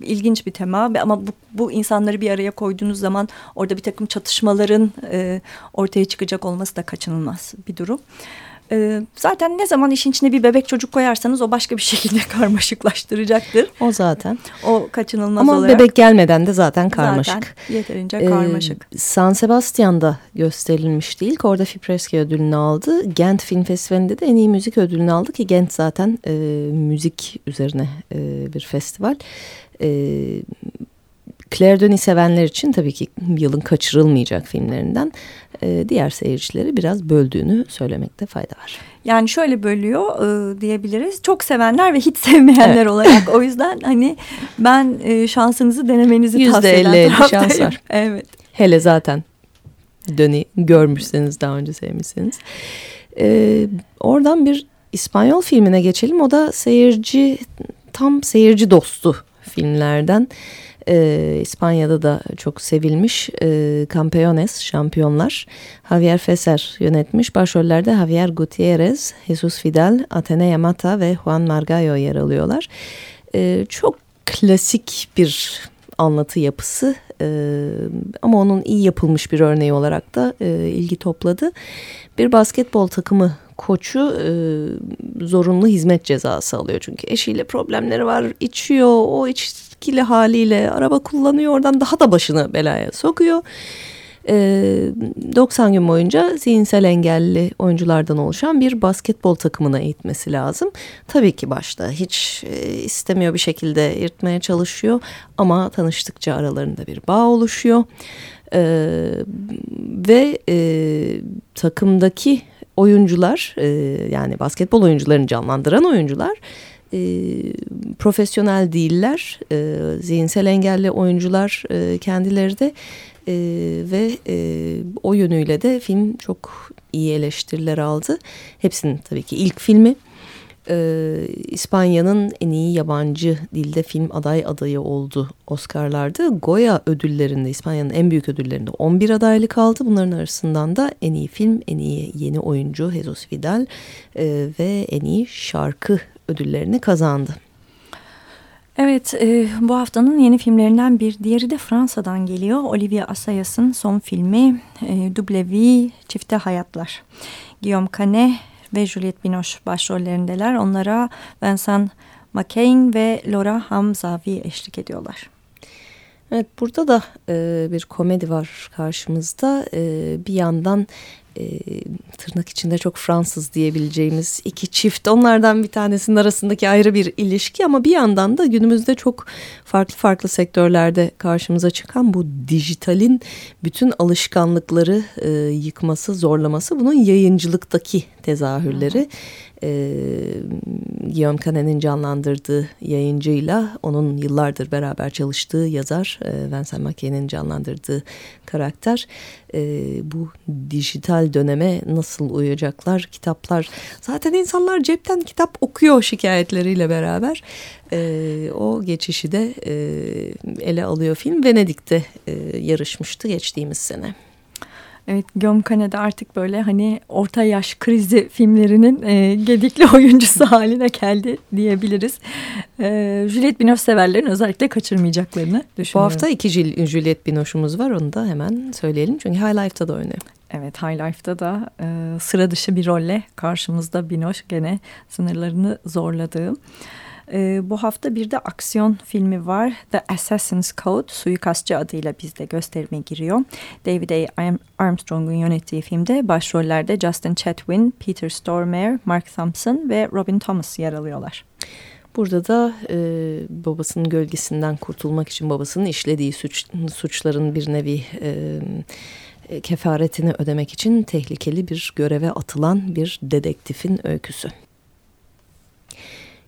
ilginç bir tema ama bu, bu insanları bir araya koyduğunuz zaman orada bir takım çatışmaların ortaya çıkacak olması da kaçınılmaz bir durum. Ee, zaten ne zaman işin içine bir bebek çocuk koyarsanız o başka bir <laughs> şekilde karmaşıklaştıracaktır. O zaten. O kaçınılmaz Ama olarak. Ama bebek gelmeden de zaten karmaşık. Zaten yeterince karmaşık. Ee, San Sebastian'da gösterilmişti ilk. Orada Fipreski ödülünü aldı. Gent Film Festivali'nde de en iyi müzik ödülünü aldı ki Gent zaten e, müzik üzerine e, bir festival. E, Claire Denis sevenler için tabii ki yılın kaçırılmayacak filmlerinden e, diğer seyircileri biraz böldüğünü söylemekte fayda var. Yani şöyle bölüyor e, diyebiliriz. Çok sevenler ve hiç sevmeyenler evet. olarak. O <laughs> yüzden hani ben e, şansınızı denemenizi tavsiye eden %50 şans var. <laughs> evet. Hele zaten Döni görmüşseniz daha önce sevmişseniz. E, oradan bir İspanyol filmine geçelim. O da seyirci tam seyirci dostu filmlerden. E, İspanya'da da çok sevilmiş e, Campeones, Şampiyonlar. Javier Feser yönetmiş. Başrollerde Javier Gutierrez, Jesus Fidel, Atenea Mata ve Juan Margallo yer alıyorlar. E, çok klasik bir anlatı yapısı e, ama onun iyi yapılmış bir örneği olarak da e, ilgi topladı. Bir basketbol takımı koçu e, zorunlu hizmet cezası alıyor çünkü eşiyle problemleri var içiyor o iç etkili haliyle araba kullanıyor. Oradan daha da başını belaya sokuyor. E, ee, 90 gün boyunca zihinsel engelli oyunculardan oluşan bir basketbol takımına eğitmesi lazım. Tabii ki başta hiç e, istemiyor bir şekilde yırtmaya çalışıyor ama tanıştıkça aralarında bir bağ oluşuyor. E, ve e, takımdaki oyuncular e, yani basketbol oyuncularını canlandıran oyuncular e, profesyonel değiller. E, zihinsel engelli oyuncular e, kendileri de e, ve e, o yönüyle de film çok iyi eleştiriler aldı. Hepsinin tabii ki ilk filmi. Ee, İspanya'nın en iyi yabancı dilde film aday adayı oldu Oscar'larda. Goya ödüllerinde İspanya'nın en büyük ödüllerinde 11 adaylık aldı. Bunların arasından da en iyi film, en iyi yeni oyuncu Jesus Vidal e, ve en iyi şarkı ödüllerini kazandı. Evet e, bu haftanın yeni filmlerinden bir diğeri de Fransa'dan geliyor. Olivia Assayas'ın son filmi e, Double V Çifte Hayatlar. Guillaume Canet ve Juliette Binoche başrollerindeler. Onlara Vincent McCain ve Laura Hamzavi eşlik ediyorlar. Evet burada da e, bir komedi var karşımızda. E, bir yandan e, tırnak içinde çok Fransız diyebileceğimiz iki çift. Onlardan bir tanesinin arasındaki ayrı bir ilişki ama bir yandan da günümüzde çok farklı farklı sektörlerde karşımıza çıkan bu dijitalin bütün alışkanlıkları e, yıkması, zorlaması bunun yayıncılıktaki tezahürleri. E, Guillaume Canet'in canlandırdığı yayıncıyla onun yıllardır beraber çalıştığı yazar e, Vincent Mackey'nin canlandırdığı karakter. E, bu dijital döneme nasıl uyacaklar kitaplar? Zaten insanlar cepten kitap okuyor şikayetleriyle beraber. E, o geçişi de e, ele alıyor film Venedik'te e, yarışmıştı geçtiğimiz sene. Evet Gömkane'de artık böyle hani orta yaş krizi filmlerinin e, gedikli <laughs> oyuncusu haline geldi diyebiliriz. E, Juliette Binoche severlerin özellikle kaçırmayacaklarını düşünüyorum. Bu hafta iki Juliette Binoche'umuz var onu da hemen söyleyelim çünkü High Life'da da oynuyor. Evet High Life'da da e, sıra dışı bir rolle karşımızda Binoche gene sınırlarını zorladığım. E, bu hafta bir de aksiyon filmi var. The Assassin's Code suikastçı adıyla bizde gösterime giriyor. David A. Armstrong'un yönettiği filmde başrollerde Justin Chatwin, Peter Stormare, Mark Thompson ve Robin Thomas yer alıyorlar. Burada da e, babasının gölgesinden kurtulmak için babasının işlediği suç, suçların bir nevi e, kefaretini ödemek için tehlikeli bir göreve atılan bir dedektifin öyküsü.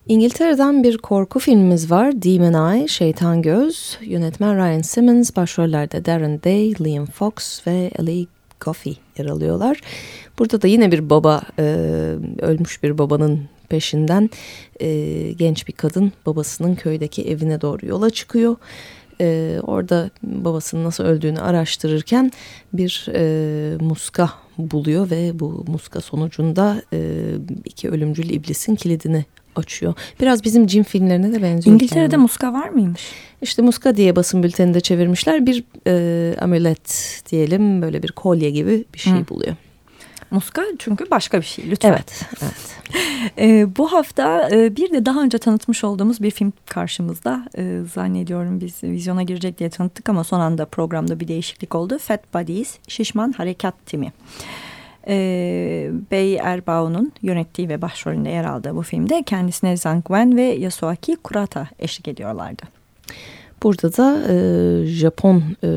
İngiltere'den bir korku filmimiz var. Demon Eye, Şeytan Göz. Yönetmen Ryan Simmons, başrollerde Darren Day, Liam Fox ve Ellie Goffey yer alıyorlar. Burada da yine bir baba, e, ölmüş bir babanın peşinden e, genç bir kadın babasının köydeki evine doğru yola çıkıyor. E, orada babasının nasıl öldüğünü araştırırken bir e, muska buluyor ve bu muska sonucunda e, iki ölümcül iblisin kilidini açıyor. Biraz bizim cin filmlerine de benziyor. İngiltere'de yani. muska var mıymış? İşte muska diye basın bülteninde çevirmişler. Bir e, amulet diyelim böyle bir kolye gibi bir şey Hı. buluyor. Muska çünkü başka bir şey lütfen. Evet. evet. <laughs> e, bu hafta e, bir de daha önce tanıtmış olduğumuz bir film karşımızda. E, zannediyorum biz vizyona girecek diye tanıttık ama son anda programda bir değişiklik oldu. Fat Bodies, Şişman Harekat Timi. E, Bey Erbao'nun yönettiği ve başrolünde yer aldığı bu filmde kendisine Zhang Wen ve Yasuaki Kurata eşlik ediyorlardı. Burada da e, Japon e,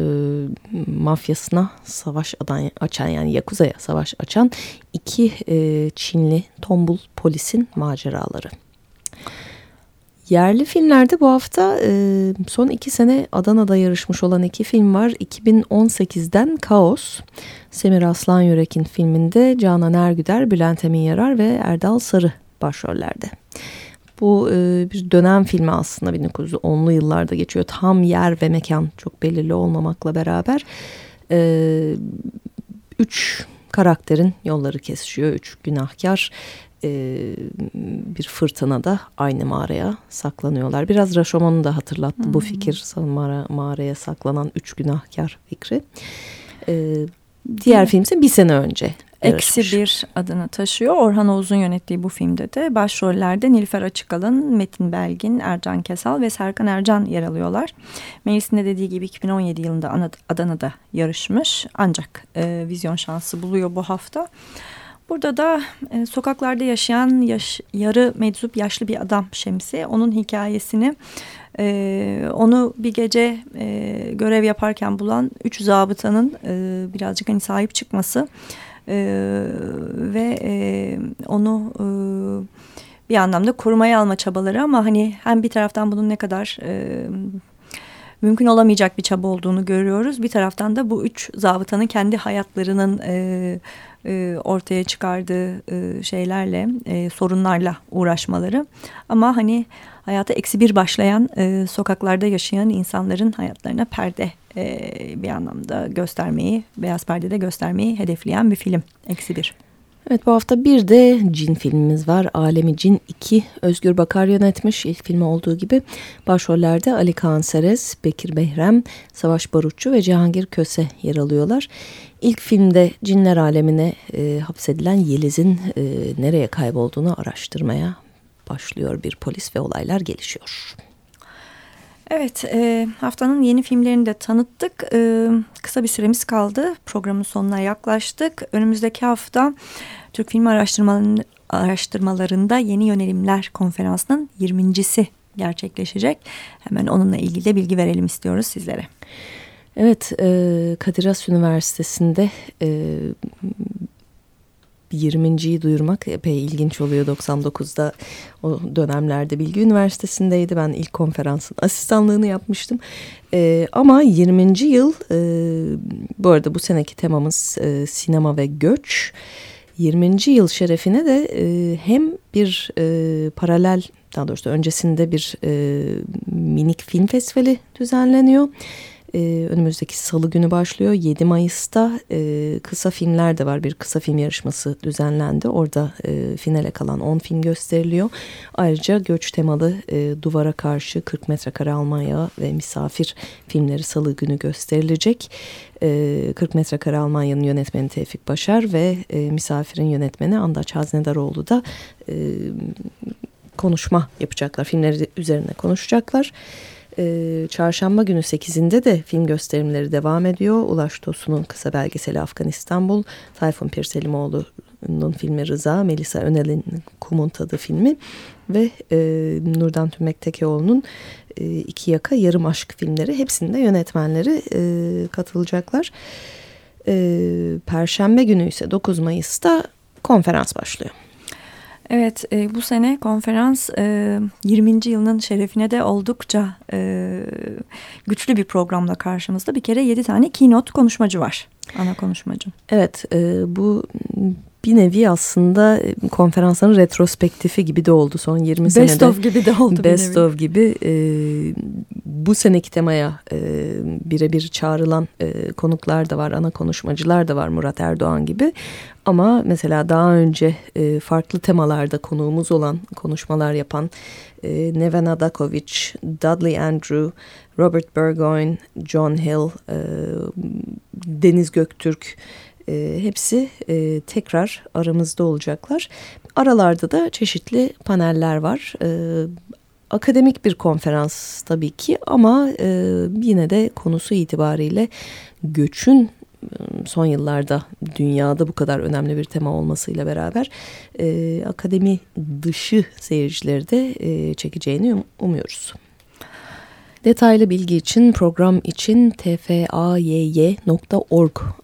mafyasına savaş adan, açan yani Yakuza'ya savaş açan iki e, Çinli tombul polisin maceraları. Yerli filmlerde bu hafta e, son iki sene Adana'da yarışmış olan iki film var. 2018'den Kaos, Semir Aslan Yürek'in filminde Canan Ergüder, Bülent Emin Yarar ve Erdal Sarı başrollerde. Bu e, bir dönem filmi aslında 1910'lu yıllarda geçiyor. Tam yer ve mekan çok belirli olmamakla beraber. E, üç karakterin yolları kesişiyor. Üç günahkar e, bir fırtınada aynı mağaraya saklanıyorlar. Biraz Raşomon'u da hatırlattı hmm. bu fikir. Mağara, mağaraya saklanan üç günahkar fikri. E, diğer film ise bir sene önce Eksi bir adını taşıyor. Orhan Oğuz'un yönettiği bu filmde de başrollerde Nilüfer Açıkalın, Metin Belgin, Ercan Kesal ve Serkan Ercan yer alıyorlar. Melis'in de dediği gibi 2017 yılında Adana'da yarışmış ancak e, vizyon şansı buluyor bu hafta. Burada da e, sokaklarda yaşayan yaş, yarı meczup yaşlı bir adam Şemsi. Onun hikayesini e, onu bir gece e, görev yaparken bulan üç zabıtanın e, birazcık hani sahip çıkması e, ve e, onu e, bir anlamda korumaya alma çabaları ama hani hem bir taraftan bunun ne kadar e, mümkün olamayacak bir çaba olduğunu görüyoruz. Bir taraftan da bu üç zabıtanın kendi hayatlarının e, e, ortaya çıkardığı e, şeylerle, e, sorunlarla uğraşmaları. Ama hani hayata eksi bir başlayan sokaklarda yaşayan insanların hayatlarına perde bir anlamda göstermeyi, beyaz perdede göstermeyi hedefleyen bir film. Eksi bir. Evet bu hafta bir de Cin filmimiz var. Alemi Cin 2. Özgür Bakar yönetmiş ilk filmi olduğu gibi. Başrollerde Ali Kaan Serez, Bekir Behrem, Savaş Barutçu ve Cihangir Köse yer alıyorlar. İlk filmde cinler alemine e, hapsedilen Yeliz'in e, nereye kaybolduğunu araştırmaya başlıyor bir polis ve olaylar gelişiyor. Evet e, haftanın yeni filmlerini de tanıttık. E, kısa bir süremiz kaldı. Programın sonuna yaklaştık. Önümüzdeki hafta Türk Film Araştırmalarında, Yeni Yönelimler Konferansı'nın 20.si gerçekleşecek. Hemen onunla ilgili de bilgi verelim istiyoruz sizlere. Evet, e, Kadir Has Üniversitesi'nde e, 20.yi duyurmak epey ilginç oluyor. 99'da o dönemlerde Bilgi Üniversitesi'ndeydi. Ben ilk konferansın asistanlığını yapmıştım. E, ama 20. yıl e, bu arada bu seneki temamız e, sinema ve göç. 20. yıl şerefine de e, hem bir e, paralel daha doğrusu öncesinde bir e, minik film festivali düzenleniyor e, önümüzdeki salı günü başlıyor. 7 Mayıs'ta e, kısa filmler de var. Bir kısa film yarışması düzenlendi. Orada e, finale kalan 10 film gösteriliyor. Ayrıca göç temalı e, Duvara Karşı 40 Metrekare Almanya ve Misafir filmleri salı günü gösterilecek. E, 40 Metrekare Almanya'nın yönetmeni Tevfik Başar ve e, Misafir'in yönetmeni Andaç Haznedaroğlu da e, konuşma yapacaklar. Filmleri üzerine konuşacaklar e, çarşamba günü 8'inde de film gösterimleri devam ediyor. Ulaş Tosun'un kısa belgeseli Afganistan Tayfun Pirselimoğlu'nun filmi Rıza, Melisa Önel'in Kumun Tadı filmi ve e, Nurdan Tümek Tekeoğlu'nun e, İki Yaka Yarım Aşk filmleri. Hepsinde yönetmenleri e, katılacaklar. E, Perşembe günü ise 9 Mayıs'ta konferans başlıyor. Evet e, bu sene konferans e, 20. yılının şerefine de oldukça e, güçlü bir programla karşımızda. Bir kere 7 tane keynote konuşmacı var. Ana konuşmacı. Evet e, bu bir nevi aslında konferansların retrospektifi gibi de oldu son 20 Best senede. Best of gibi de oldu. Best of gibi e, bu seneki temaya e, birebir çağrılan e, konuklar da var, ana konuşmacılar da var Murat Erdoğan gibi. Ama mesela daha önce e, farklı temalarda konuğumuz olan konuşmalar yapan e, Nevena Dakovic, Dudley Andrew, Robert Burgoyne, John Hill, e, Deniz Göktürk, e, hepsi e, tekrar aramızda olacaklar. Aralarda da çeşitli paneller var. E, akademik bir konferans tabii ki ama e, yine de konusu itibariyle göçün e, son yıllarda dünyada bu kadar önemli bir tema olmasıyla beraber e, akademi dışı seyircileri de e, çekeceğini um umuyoruz. Detaylı bilgi için program için tfayy.org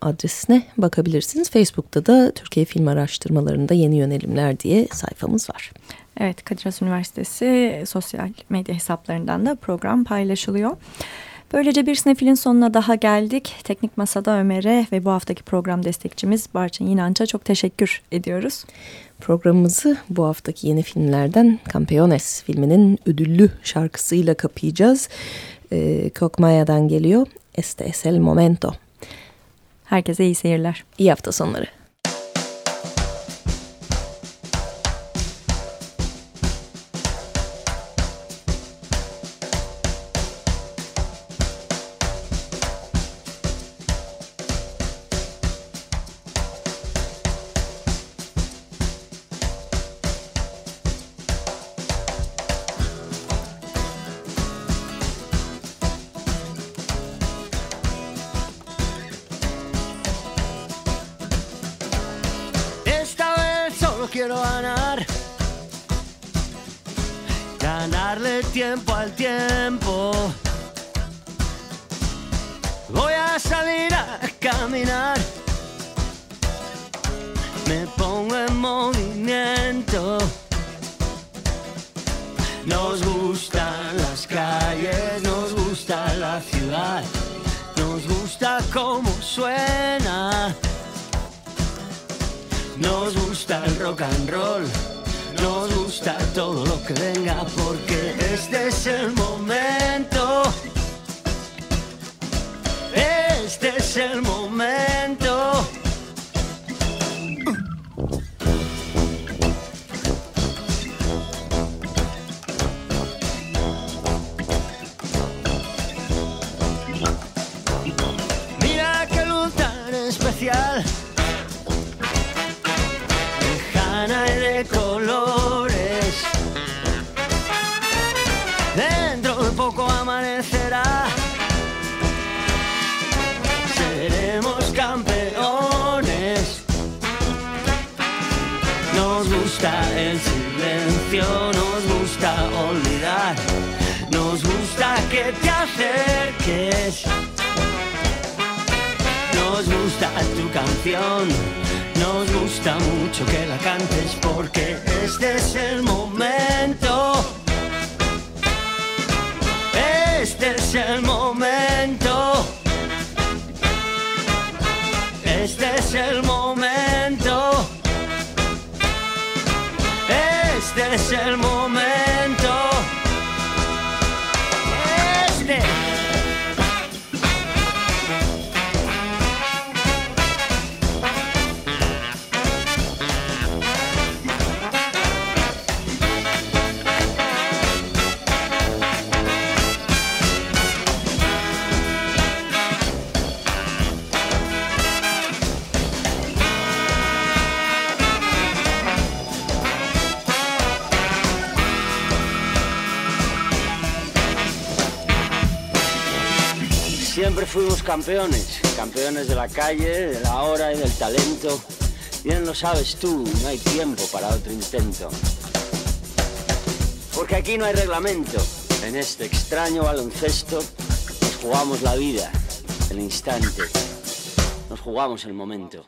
adresine bakabilirsiniz. Facebook'ta da Türkiye Film Araştırmalarında Yeni Yönelimler diye sayfamız var. Evet Kadir Has Üniversitesi sosyal medya hesaplarından da program paylaşılıyor. Böylece bir sinefilin sonuna daha geldik. Teknik Masa'da Ömer'e ve bu haftaki program destekçimiz Barçın İnanç'a çok teşekkür ediyoruz. Programımızı bu haftaki yeni filmlerden Campeones filminin ödüllü şarkısıyla kapayacağız. Ee, Kokmaya'dan geliyor. Este es el momento. Herkese iyi seyirler. İyi hafta sonları. Es el momento. Nos gusta tu canción, nos gusta mucho que la cantes porque este es el momento. Este es el momento. Este es el momento. Este es el momento. Siempre fuimos campeones, campeones de la calle, de la hora y del talento. Bien lo sabes tú, no hay tiempo para otro intento. Porque aquí no hay reglamento. En este extraño baloncesto nos jugamos la vida, el instante. Nos jugamos el momento.